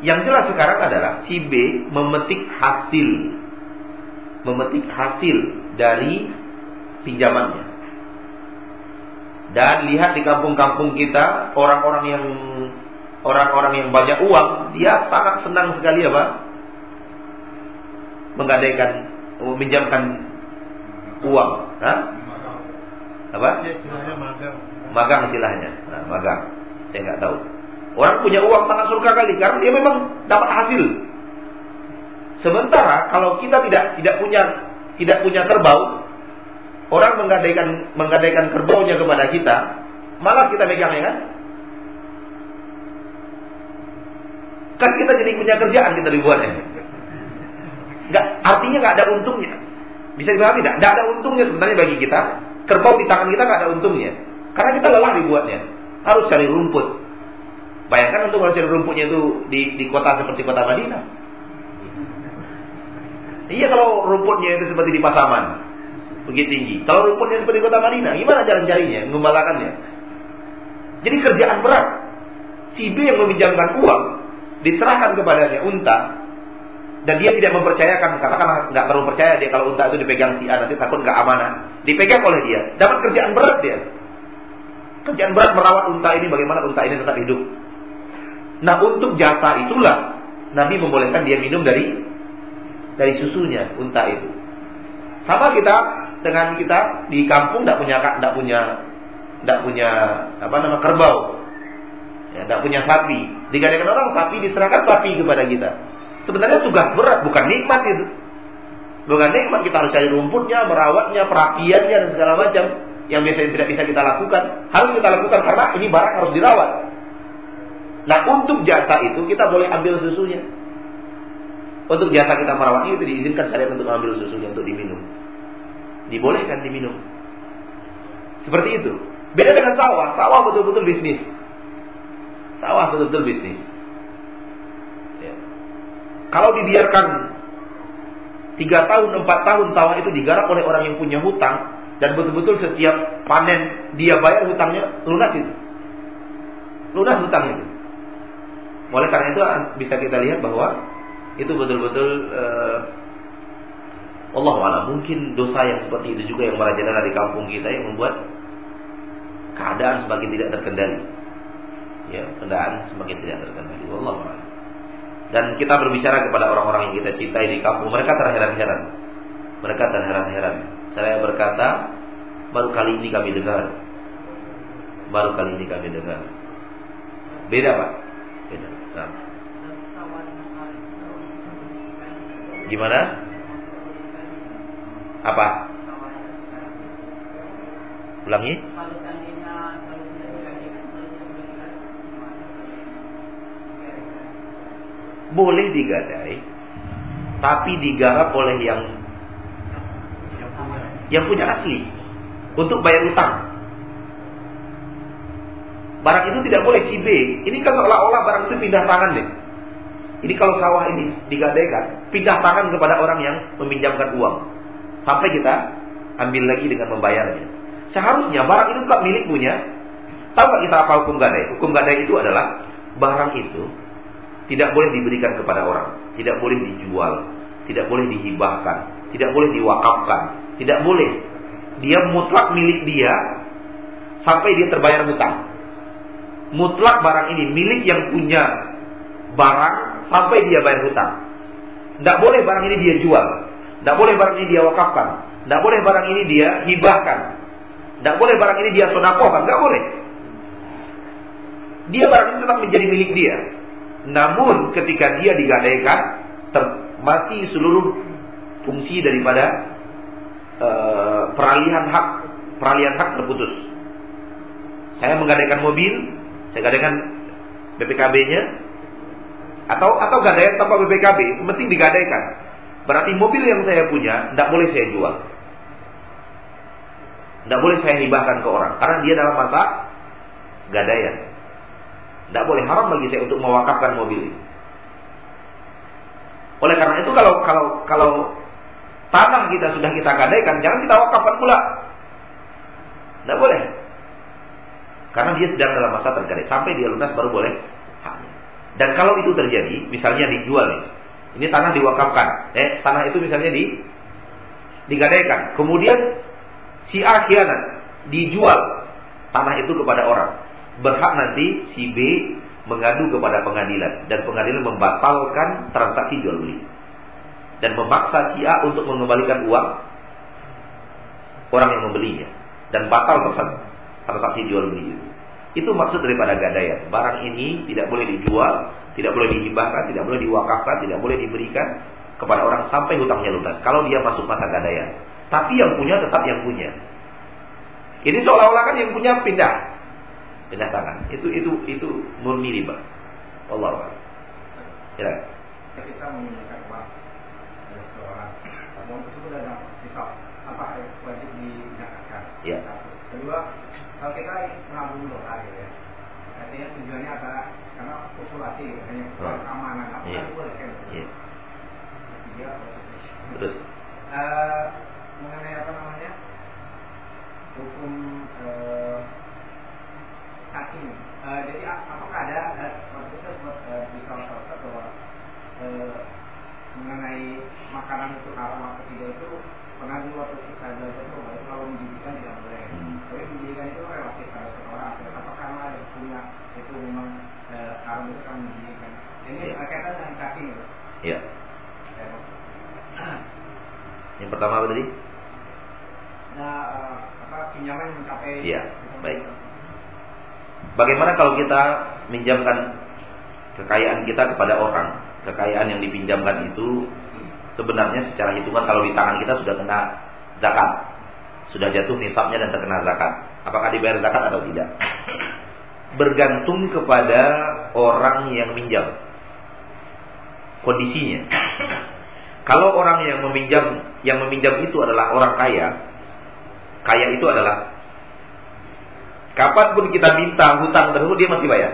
Yang jelas sekarang adalah si B memetik hasil memetik hasil dari pinjamannya. Dan lihat di kampung-kampung kita orang-orang yang orang-orang yang banyak uang, dia sangat senang sekali apa? Menggadaikan, meminjamkan uang. Hah? Apa? istilahnya magang. Istilahnya. Nah, magang. Saya nggak tahu. Orang punya uang sangat surga kali karena dia memang dapat hasil. Sementara kalau kita tidak tidak punya tidak punya kerbau, orang menggadaikan menggadaikan kerbaunya kepada kita, malah kita megangnya kan? Kan kita jadi punya kerjaan kita dibuatnya. Enggak, artinya nggak ada untungnya. Bisa dipahami tidak? Nggak ada untungnya sebenarnya bagi kita. Kerbau di tangan kita nggak ada untungnya. Karena kita lelah dibuatnya. Harus cari rumput. Bayangkan untuk cari rumputnya itu di, di kota seperti kota Madinah. Iya kalau rumputnya itu seperti di Pasaman. Begitu tinggi. Kalau rumputnya seperti kota Madinah, gimana jalan carinya, mengembalakannya? Jadi kerjaan berat. Si B yang meminjamkan uang diserahkan kepadanya unta dan dia tidak mempercayakan katakanlah nggak terlalu percaya dia kalau unta itu dipegang si A nanti takut nggak amanah. Dipegang oleh dia. Dapat kerjaan berat dia. Kerjaan berat merawat unta ini bagaimana unta ini tetap hidup. Nah untuk jasa itulah Nabi membolehkan dia minum dari dari susunya unta itu. Sama kita dengan kita di kampung tidak punya tidak punya tidak punya apa nama kerbau ya tidak punya sapi digadaikan orang sapi diserahkan sapi kepada kita Sebenarnya tugas berat, bukan nikmat itu. Bukan nikmat kita harus cari rumputnya, merawatnya, perapiannya dan segala macam yang biasanya tidak bisa kita lakukan. Harus kita lakukan karena ini barang harus dirawat. Nah untuk jasa itu kita boleh ambil susunya. Untuk jasa kita merawatnya itu diizinkan saya untuk ambil susunya untuk diminum. Dibolehkan diminum. Seperti itu. Beda dengan sawah. Sawah betul-betul bisnis. Sawah betul-betul bisnis. Kalau dibiarkan tiga tahun, empat tahun sawah itu digarap oleh orang yang punya hutang dan betul-betul setiap panen dia bayar hutangnya lunas itu, lunas hutang itu. Oleh karena itu bisa kita lihat bahwa itu betul-betul uh, Allah Allah mungkin dosa yang seperti itu juga yang merajalela di kampung kita yang membuat keadaan semakin tidak terkendali. Ya, keadaan semakin tidak terkendali. Allah dan kita berbicara kepada orang-orang yang kita cintai di kampung, mereka terheran-heran. Mereka terheran-heran. Saya berkata, baru kali ini kami dengar. Baru kali ini kami dengar. Beda pak? Beda. Nah. Gimana? Apa? Ulangi? Boleh digadai, tapi digarap oleh yang yang punya asli untuk bayar utang. Barang itu tidak boleh si B. Ini kan seolah-olah barang itu pindah tangan deh. Ini kalau sawah ini digadaikan, pindah tangan kepada orang yang meminjamkan uang. Sampai kita ambil lagi dengan membayarnya. Seharusnya barang itu tetap milik punya. Tahu gak kita apa hukum gadai? Hukum gadai itu adalah barang itu tidak boleh diberikan kepada orang, tidak boleh dijual, tidak boleh dihibahkan, tidak boleh diwakafkan, tidak boleh. Dia mutlak milik dia sampai dia terbayar hutang. Mutlak barang ini milik yang punya barang sampai dia bayar hutang. Tidak boleh barang ini dia jual, tidak boleh barang ini dia wakafkan, tidak boleh barang ini dia hibahkan, tidak boleh barang ini dia sodakohkan, tidak boleh. Dia barang ini tetap menjadi milik dia. Namun ketika dia digadaikan mati seluruh fungsi daripada uh, peralihan hak peralihan hak terputus. Saya menggadaikan mobil, saya gadaikan BPKB-nya atau atau gadaian tanpa BPKB, penting digadaikan. Berarti mobil yang saya punya tidak boleh saya jual. Tidak boleh saya hibahkan ke orang karena dia dalam masa gadaian. Tidak boleh haram bagi saya untuk mewakafkan mobil ini. Oleh karena itu kalau kalau kalau tanah kita sudah kita gadaikan, jangan kita wakafkan pula. Tidak boleh. Karena dia sedang dalam masa tergadai. Sampai dia lunas baru boleh Dan kalau itu terjadi, misalnya dijual nih. Ini tanah diwakafkan. Eh, tanah itu misalnya di digadaikan. Kemudian si A dijual tanah itu kepada orang berhak nanti si B mengadu kepada pengadilan dan pengadilan membatalkan transaksi jual beli dan memaksa si A untuk mengembalikan uang orang yang membelinya dan batal transaksi jual beli itu. Itu maksud daripada gadaian. Barang ini tidak boleh dijual, tidak boleh dihibahkan, tidak boleh diwakafkan, tidak boleh diberikan kepada orang sampai hutangnya lunas. Kalau dia masuk masa gadaian. Tapi yang punya tetap yang punya. Ini seolah-olah kan yang punya pindah. Pindah tangan. Itu itu itu murni riba. Allah Ya. Kita memiliki uang dari seorang uang tersebut ada hisap apa wajib didapatkan. Ya. Kedua, kalau kita menabung dolar gitu ya, artinya tujuannya adalah karena populasi gitu, hanya Oh. keamanan apa Iya. boleh kan? Iya. Ketiga, Terus eh, mengenai apa namanya hukum eh, hakim. Eh, jadi ap- apakah ada eh, waktu saya sempat eh, bisa tahu bahwa eh, mengenai makanan itu haram atau tidak itu pernah dulu waktu saya belajar itu kalau menjadikan tidak boleh. Hmm. Tapi menjadikan itu relatif pada seseorang. Apakah ada yang punya itu memang eh, haram itu kan menjadikan. Ini Iya. berkaitan dengan hakim. gitu. ya. Ya. Yang pertama apa tadi? Nah, eh, apa pinjaman mencapai Iya, baik. Bagaimana kalau kita minjamkan kekayaan kita kepada orang? Kekayaan yang dipinjamkan itu sebenarnya secara hitungan kalau di tangan kita sudah kena zakat. Sudah jatuh nisabnya dan terkena zakat. Apakah dibayar zakat atau tidak? Bergantung kepada orang yang minjam. Kondisinya. Kalau orang yang meminjam yang meminjam itu adalah orang kaya, kaya itu adalah kapan pun kita minta hutang tersebut dia masih bayar.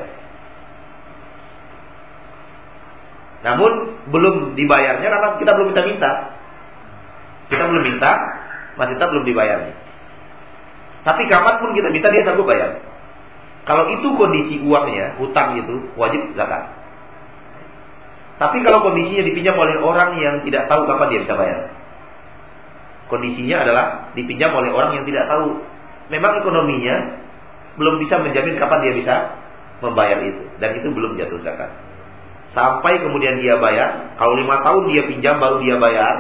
Namun belum dibayarnya karena kita belum minta-minta. Kita belum minta, masih tetap belum dibayarnya. Tapi kapan pun kita minta dia sanggup bayar. Kalau itu kondisi uangnya, hutang itu wajib zakat. Tapi kalau kondisinya dipinjam oleh orang yang tidak tahu kapan dia bisa bayar. Kondisinya adalah dipinjam oleh orang yang tidak tahu. Memang ekonominya belum bisa menjamin kapan dia bisa membayar itu. Dan itu belum jatuh zakat. Sampai kemudian dia bayar, kalau lima tahun dia pinjam baru dia bayar.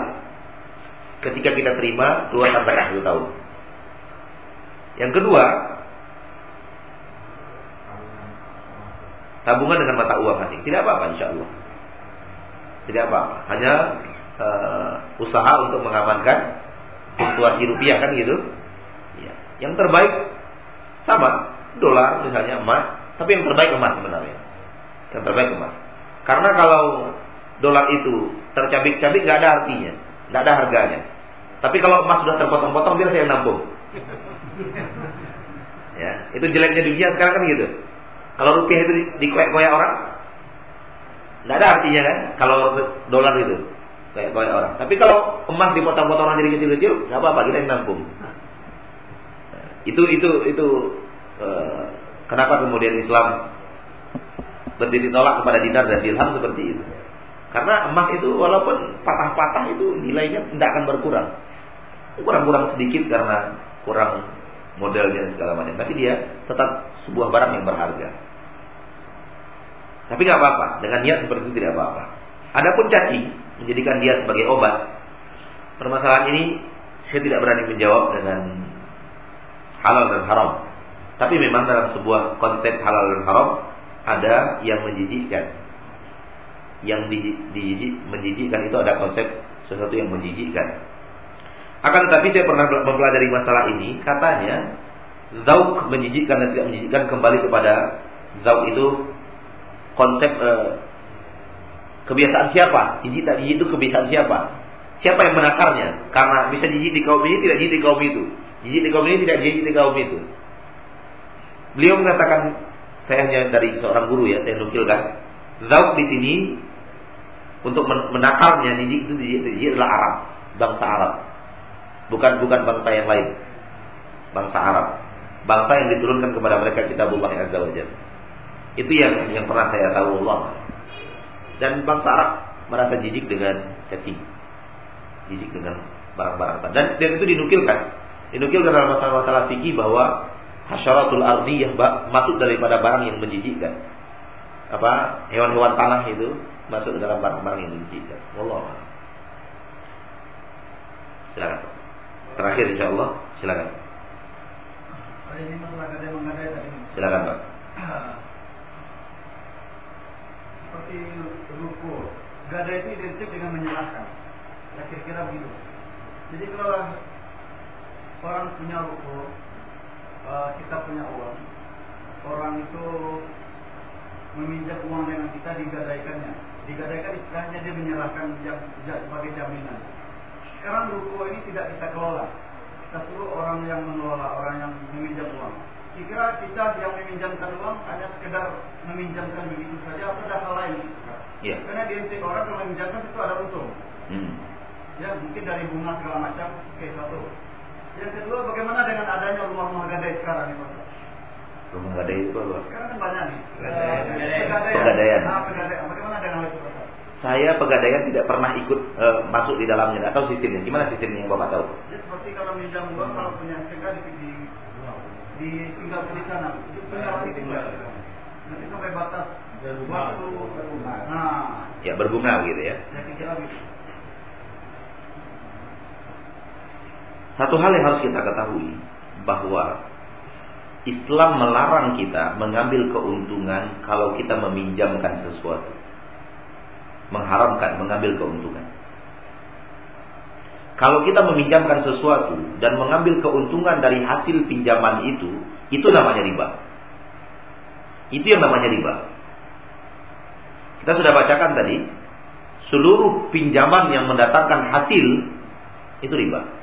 Ketika kita terima, keluarkan zakat satu tahun. Yang kedua, tabungan dengan mata uang asing. Tidak apa-apa insya Allah. Tidak apa-apa. Hanya uh, usaha untuk mengamankan fluktuasi rupiah kan gitu. Ya. Yang terbaik sama dolar misalnya emas, tapi yang terbaik emas sebenarnya. Yang terbaik emas. Karena kalau dolar itu tercabik-cabik nggak ada artinya, nggak ada harganya. Tapi kalau emas sudah terpotong-potong biar saya nampung. Ya, itu jeleknya dunia sekarang kan gitu. Kalau rupiah itu di- dikoyak-koyak orang, nggak ada artinya kan? Kalau dolar itu kayak koyak orang. Tapi kalau emas dipotong-potong jadi kecil-kecil, nggak apa-apa kita yang nampung. Itu itu itu eh, kenapa kemudian Islam berdiri tolak kepada dinar dan dirham seperti itu. Karena emas itu walaupun patah-patah itu nilainya tidak akan berkurang. Kurang-kurang sedikit karena kurang modelnya segala macam. Tapi dia tetap sebuah barang yang berharga. Tapi nggak apa-apa. Dengan niat seperti itu tidak apa-apa. Adapun cacing menjadikan dia sebagai obat. Permasalahan ini saya tidak berani menjawab dengan halal dan haram. Tapi memang dalam sebuah konsep halal dan haram ada yang menjijikkan. Yang di, di- menjijikkan itu ada konsep sesuatu yang menjijikkan. Akan tetapi saya pernah mempelajari masalah ini, katanya zauk menjijikkan dan tidak menjijikkan kembali kepada zauk itu konsep eh, kebiasaan siapa? Jijik tak jijik itu kebiasaan siapa? Siapa yang menakarnya? Karena bisa jijik di kaum ini tidak jijik di kaum itu. Jijik di kaum ini tidak jijik di kaum itu. Beliau mengatakan saya hanya dari seorang guru ya, saya nukilkan. Zauk di sini untuk men- menakarnya jijik itu jijik adalah Arab, bangsa Arab. Bukan bukan bangsa yang lain. Bangsa Arab. Bangsa yang diturunkan kepada mereka kitabullah azza wa jalla. Itu yang yang pernah saya tahu Allah. Dan bangsa Arab merasa jijik dengan cacing. Jijik dengan barang-barang. Dan, dan itu dinukilkan. Dinukilkan dalam masalah-masalah fikih bahwa hasyaratul ardiyah masuk daripada barang yang menjijikkan. apa hewan-hewan tanah itu masuk dalam barang-barang yang dirugikan. Allah. Silakan. Terakhir insya Allah, silakan. Silakan Pak. Seperti ruko, gadai itu identik dengan menyerahkan. Ya kira-kira begitu. Jadi kalau orang punya ruko, eh, kita punya uang, orang itu meminjam uang dengan kita digadaikannya. Digadaikan istilahnya dia menyerahkan jam, jam- sebagai jaminan. Sekarang ruko ini tidak kita kelola. Kita suruh orang yang mengelola, orang yang meminjam uang. Kira kita yang meminjamkan uang hanya sekedar meminjamkan begitu saja atau ada hal lain? Iya. Karena di orang kalau meminjamkan itu ada untung. Hmm. Ya mungkin dari bunga segala macam. Oke satu. Yang kedua bagaimana dengan adanya rumah-rumah gadai sekarang nih Pak? Rumah gadai itu apa? Sekarang kan banyak nih. Pegadaian. Pegadaian. Nah, pegadaian. Bagaimana dengan itu Pak? Saya pegadaian tidak pernah ikut eh, masuk di dalamnya, atau sistemnya. Gimana sistemnya yang Bapak tahu? Jadi seperti kalau minjam uang kalau punya SPK di di, di tinggal di sana. Itu punya di tinggal. Nanti sampai batas waktu. Nah, Ya berbunga gitu ya. ya kira gitu. Satu hal yang harus kita ketahui bahwa Islam melarang kita mengambil keuntungan kalau kita meminjamkan sesuatu. Mengharamkan mengambil keuntungan. Kalau kita meminjamkan sesuatu dan mengambil keuntungan dari hasil pinjaman itu, itu namanya riba. Itu yang namanya riba. Kita sudah bacakan tadi, seluruh pinjaman yang mendatangkan hasil itu riba.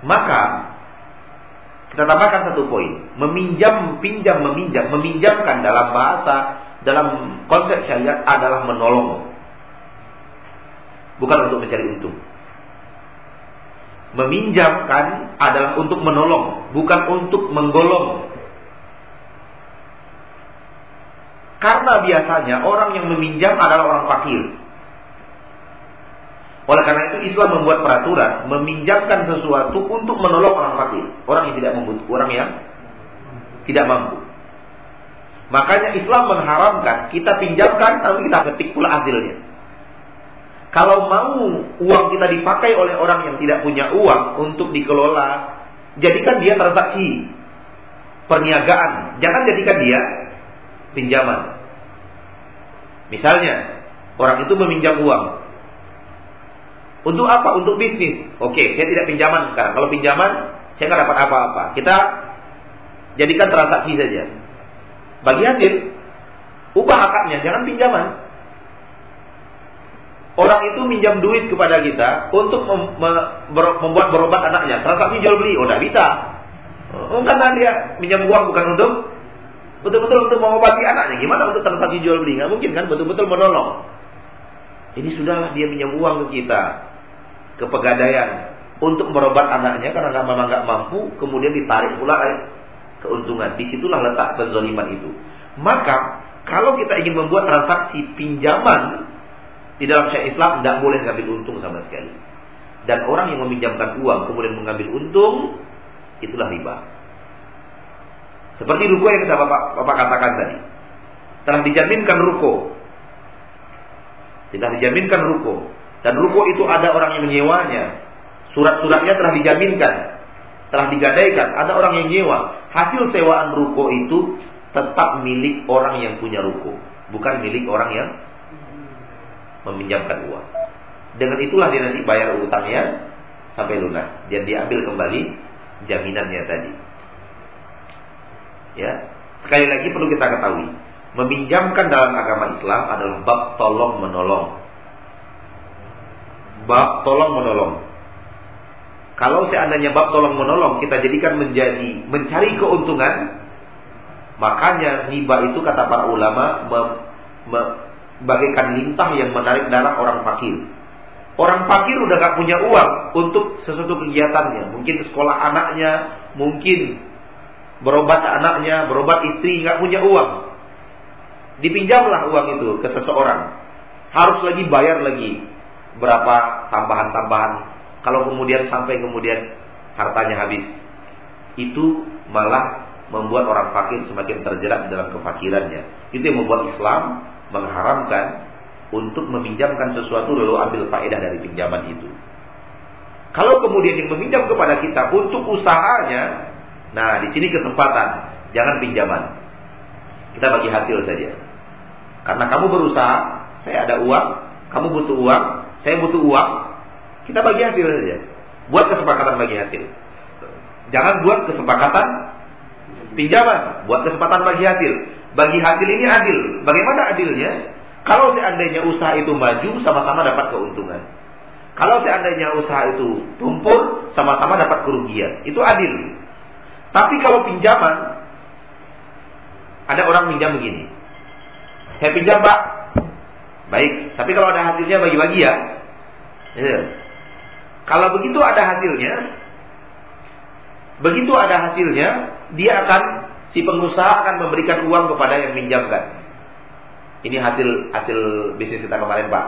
Maka kita tambahkan satu poin, meminjam, pinjam, meminjam, meminjamkan dalam bahasa dalam konsep syariat adalah menolong. Bukan untuk mencari untung. Meminjamkan adalah untuk menolong, bukan untuk menggolong. Karena biasanya orang yang meminjam adalah orang fakir. Oleh karena itu Islam membuat peraturan meminjamkan sesuatu untuk menolong orang fakir, orang yang tidak membutuhkan, orang yang tidak mampu. Makanya Islam mengharamkan kita pinjamkan lalu kita ketik pula hasilnya. Kalau mau uang kita dipakai oleh orang yang tidak punya uang untuk dikelola, jadikan dia transaksi perniagaan. Jangan jadikan dia pinjaman. Misalnya, orang itu meminjam uang. Untuk apa? Untuk bisnis. Oke, saya tidak pinjaman sekarang. Kalau pinjaman, saya nggak dapat apa-apa. Kita jadikan transaksi saja. Bagi hasil, ubah akadnya, jangan pinjaman. Orang itu minjam duit kepada kita untuk mem me- membuat berobat anaknya. Transaksi jual beli, oh tidak bisa. Oh, dia minjam uang bukan untuk betul-betul untuk mengobati anaknya. Gimana untuk transaksi jual beli? Nggak mungkin kan, betul-betul menolong. Ini sudahlah dia minjam uang ke kita, ke pegadaian untuk berobat anaknya karena nggak memang nggak mampu, kemudian ditarik pula eh, keuntungan. Di situlah letak kezaliman itu. Maka kalau kita ingin membuat transaksi pinjaman di dalam syariat Islam tidak boleh mengambil untung sama sekali. Dan orang yang meminjamkan uang kemudian mengambil untung, itulah riba. Seperti ruko yang kita bapak, bapak katakan tadi. Telah dijaminkan ruko. Telah dijaminkan ruko. Dan ruko itu ada orang yang menyewanya. Surat-suratnya telah dijaminkan. Telah digadaikan. Ada orang yang nyewa. Hasil sewaan ruko itu tetap milik orang yang punya ruko. Bukan milik orang yang meminjamkan uang. Dengan itulah dia nanti bayar utangnya sampai lunas. Dan diambil kembali jaminannya tadi. Ya, sekali lagi perlu kita ketahui, meminjamkan dalam agama Islam adalah bab tolong menolong. Bab tolong menolong. Kalau seandainya bab tolong menolong kita jadikan menjadi mencari keuntungan, makanya riba itu kata para ulama mem, me, bagaikan lintah yang menarik darah orang fakir. Orang fakir udah gak punya uang untuk sesuatu kegiatannya. Mungkin sekolah anaknya, mungkin berobat anaknya, berobat istri, nggak punya uang. Dipinjamlah uang itu ke seseorang. Harus lagi bayar lagi berapa tambahan-tambahan. Kalau kemudian sampai kemudian hartanya habis, itu malah membuat orang fakir semakin terjerat dalam kefakirannya. Itu yang membuat Islam mengharamkan untuk meminjamkan sesuatu lalu ambil faedah dari pinjaman itu. Kalau kemudian yang meminjam kepada kita untuk usahanya, nah di sini kesempatan, jangan pinjaman. Kita bagi hasil saja. Karena kamu berusaha, saya ada uang, kamu butuh uang, saya butuh uang, kita bagi hasil saja. Buat kesepakatan bagi hasil. Jangan buat kesepakatan pinjaman, buat kesempatan bagi hasil. Bagi hasil ini adil. Bagaimana adilnya? Kalau seandainya usaha itu maju, sama-sama dapat keuntungan. Kalau seandainya usaha itu tumpul, sama-sama dapat kerugian. Itu adil. Tapi kalau pinjaman, ada orang pinjam begini. Saya pinjam pak. Baik, tapi kalau ada hasilnya bagi-bagi ya. ya. Kalau begitu ada hasilnya, begitu ada hasilnya, dia akan si pengusaha akan memberikan uang kepada yang minjamkan. Ini hasil hasil bisnis kita kemarin Pak.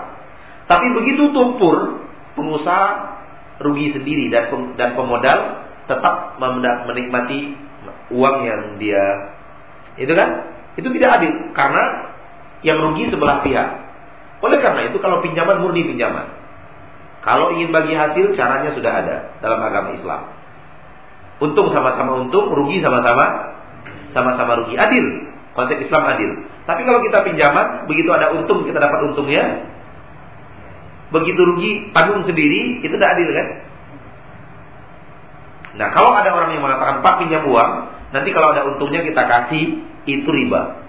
Tapi begitu tumpur, pengusaha rugi sendiri dan dan pemodal tetap menikmati uang yang dia itu kan? Itu tidak adil karena yang rugi sebelah pihak. Oleh karena itu kalau pinjaman murni pinjaman. Kalau ingin bagi hasil caranya sudah ada dalam agama Islam. Untung sama-sama untung, rugi sama-sama sama-sama rugi. Adil. Konsep Islam adil. Tapi kalau kita pinjaman, begitu ada untung kita dapat untungnya, begitu rugi tanggung sendiri, itu tidak adil kan? Nah kalau ada orang yang mengatakan Pak pinjam uang, nanti kalau ada untungnya kita kasih, itu riba.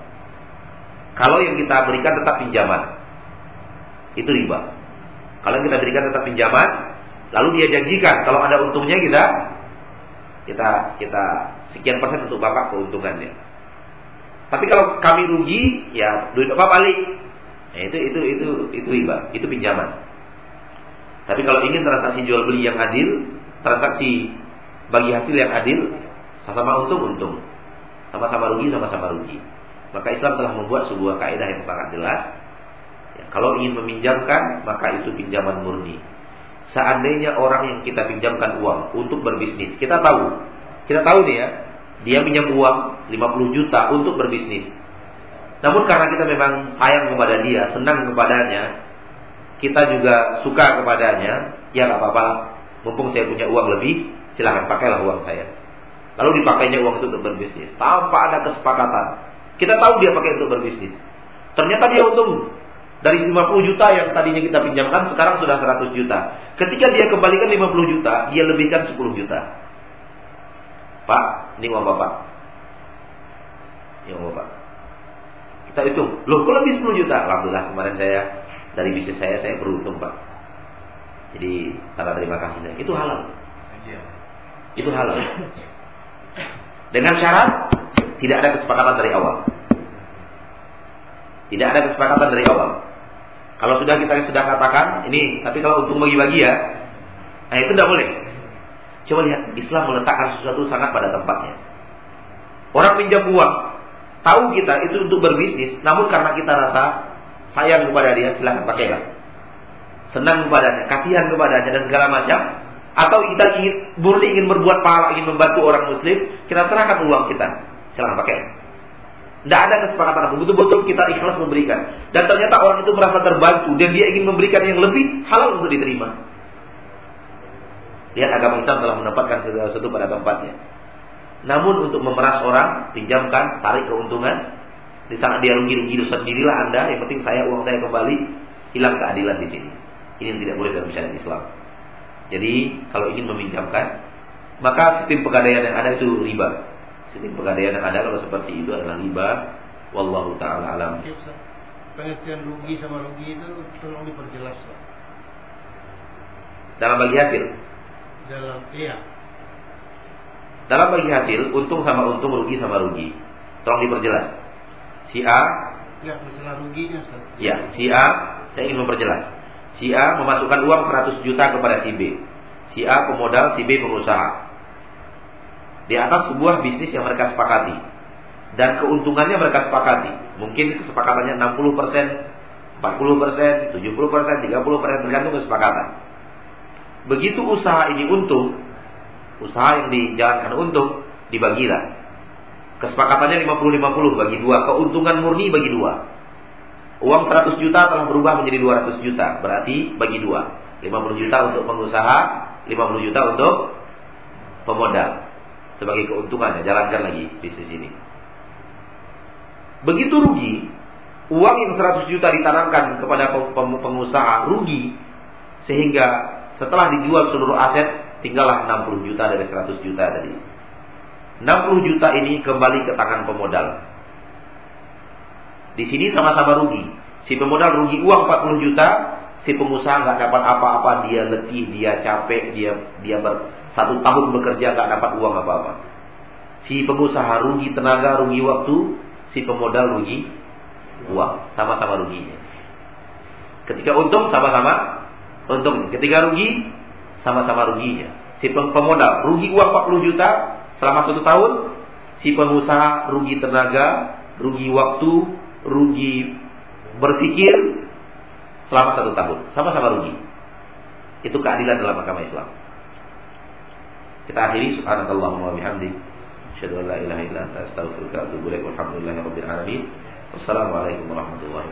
Kalau yang kita berikan tetap pinjaman, itu riba. Kalau kita berikan tetap pinjaman, lalu dia janjikan kalau ada untungnya kita kita kita sekian persen untuk bapak keuntungannya. Tapi kalau kami rugi, ya duit apa balik. Nah, itu itu itu itu riba, itu pinjaman. Tapi kalau ingin transaksi jual beli yang adil, transaksi bagi hasil yang adil, sama-sama untung untung, sama-sama rugi sama-sama rugi. Maka Islam telah membuat sebuah kaidah yang sangat jelas. Ya, kalau ingin meminjamkan, maka itu pinjaman murni. Seandainya orang yang kita pinjamkan uang untuk berbisnis, kita tahu, kita tahu nih ya, dia pinjam uang 50 juta untuk berbisnis. Namun karena kita memang sayang kepada dia, senang kepadanya, kita juga suka kepadanya, ya nggak apa-apa. Mumpung saya punya uang lebih, silahkan pakailah uang saya. Lalu dipakainya uang itu untuk berbisnis, tanpa ada kesepakatan. Kita tahu dia pakai untuk berbisnis. Ternyata dia untung dari 50 juta yang tadinya kita pinjamkan sekarang sudah 100 juta. Ketika dia kembalikan 50 juta, dia lebihkan 10 juta. Pak, ini uang Bapak. Ini uang Bapak. Kita hitung. Loh, kok lebih 10 juta? Alhamdulillah kemarin saya dari bisnis saya saya beruntung, Pak. Jadi tanda terima kasihnya itu halal. Itu halal. Dengan syarat tidak ada kesepakatan dari awal. Tidak ada kesepakatan dari awal. Kalau sudah kita sudah katakan ini, tapi kalau untung bagi-bagi ya, nah itu tidak boleh. Coba lihat, Islam meletakkan sesuatu sangat pada tempatnya. Orang pinjam uang, tahu kita itu untuk berbisnis, namun karena kita rasa sayang kepada dia, silahkan pakailah. Senang kepadanya, kasihan kepadanya dan segala macam. Atau kita ingin murni ingin berbuat pahala, ingin membantu orang muslim, kita serahkan uang kita. Silahkan pakai. Tidak ada kesepakatan apa. Betul-betul kita ikhlas memberikan. Dan ternyata orang itu merasa terbantu dan dia ingin memberikan yang lebih halal untuk diterima. Lihat agama Islam telah menempatkan segala sesuatu pada tempatnya. Namun untuk memeras orang, pinjamkan, tarik keuntungan. Di saat dia rugi-rugi sendirilah Anda. Yang penting saya uang saya kembali. Hilang keadilan di sini. Ini yang tidak boleh dalam syariat Islam. Jadi kalau ingin meminjamkan, maka sistem pegadaian yang ada itu riba. Sistem pegadaian yang ada kalau seperti itu adalah riba. Wallahu taala alam. Pengertian rugi sama rugi itu tolong diperjelas. Dalam bagi hasil dalam iya. Dalam bagi hasil, untung sama untung, rugi sama rugi. Tolong diperjelas. Si A Ya, masalah ruginya Ya, si A saya ingin memperjelas. Si A memasukkan uang 100 juta kepada si B. Si A pemodal, si B pengusaha. Di atas sebuah bisnis yang mereka sepakati. Dan keuntungannya mereka sepakati. Mungkin kesepakatannya 60%, 40%, 70%, 30% tergantung kesepakatan. Begitu usaha ini untung, usaha yang dijalankan untung, dibagilah. Kesepakatannya 50-50 bagi dua. Keuntungan murni bagi dua. Uang 100 juta telah berubah menjadi 200 juta. Berarti bagi dua. 50 juta untuk pengusaha, 50 juta untuk pemodal. Sebagai keuntungannya, jalankan lagi bisnis ini. Begitu rugi, uang yang 100 juta ditanamkan kepada pengusaha rugi sehingga setelah dijual seluruh aset tinggallah 60 juta dari 100 juta tadi. 60 juta ini kembali ke tangan pemodal. Di sini sama-sama rugi. Si pemodal rugi uang 40 juta, si pengusaha nggak dapat apa-apa, dia letih, dia capek, dia dia ber, satu tahun bekerja nggak dapat uang apa-apa. Si pengusaha rugi tenaga, rugi waktu, si pemodal rugi uang, sama-sama ruginya. Ketika untung sama-sama untung. Ketika rugi sama-sama ruginya. Si pemodal rugi uang 40 juta, selama satu tahun si pengusaha rugi tenaga, rugi waktu, rugi berpikir selama satu tahun, sama-sama rugi. Itu keadilan dalam agama Islam. Kita akhiri subhanallahumma wa bihamdi. Asyhadu an la ilaha illa anta astaghfiruka wa atubu ilaik. Walhamdulillahirabbil alamin. Wassalamualaikum warahmatullahi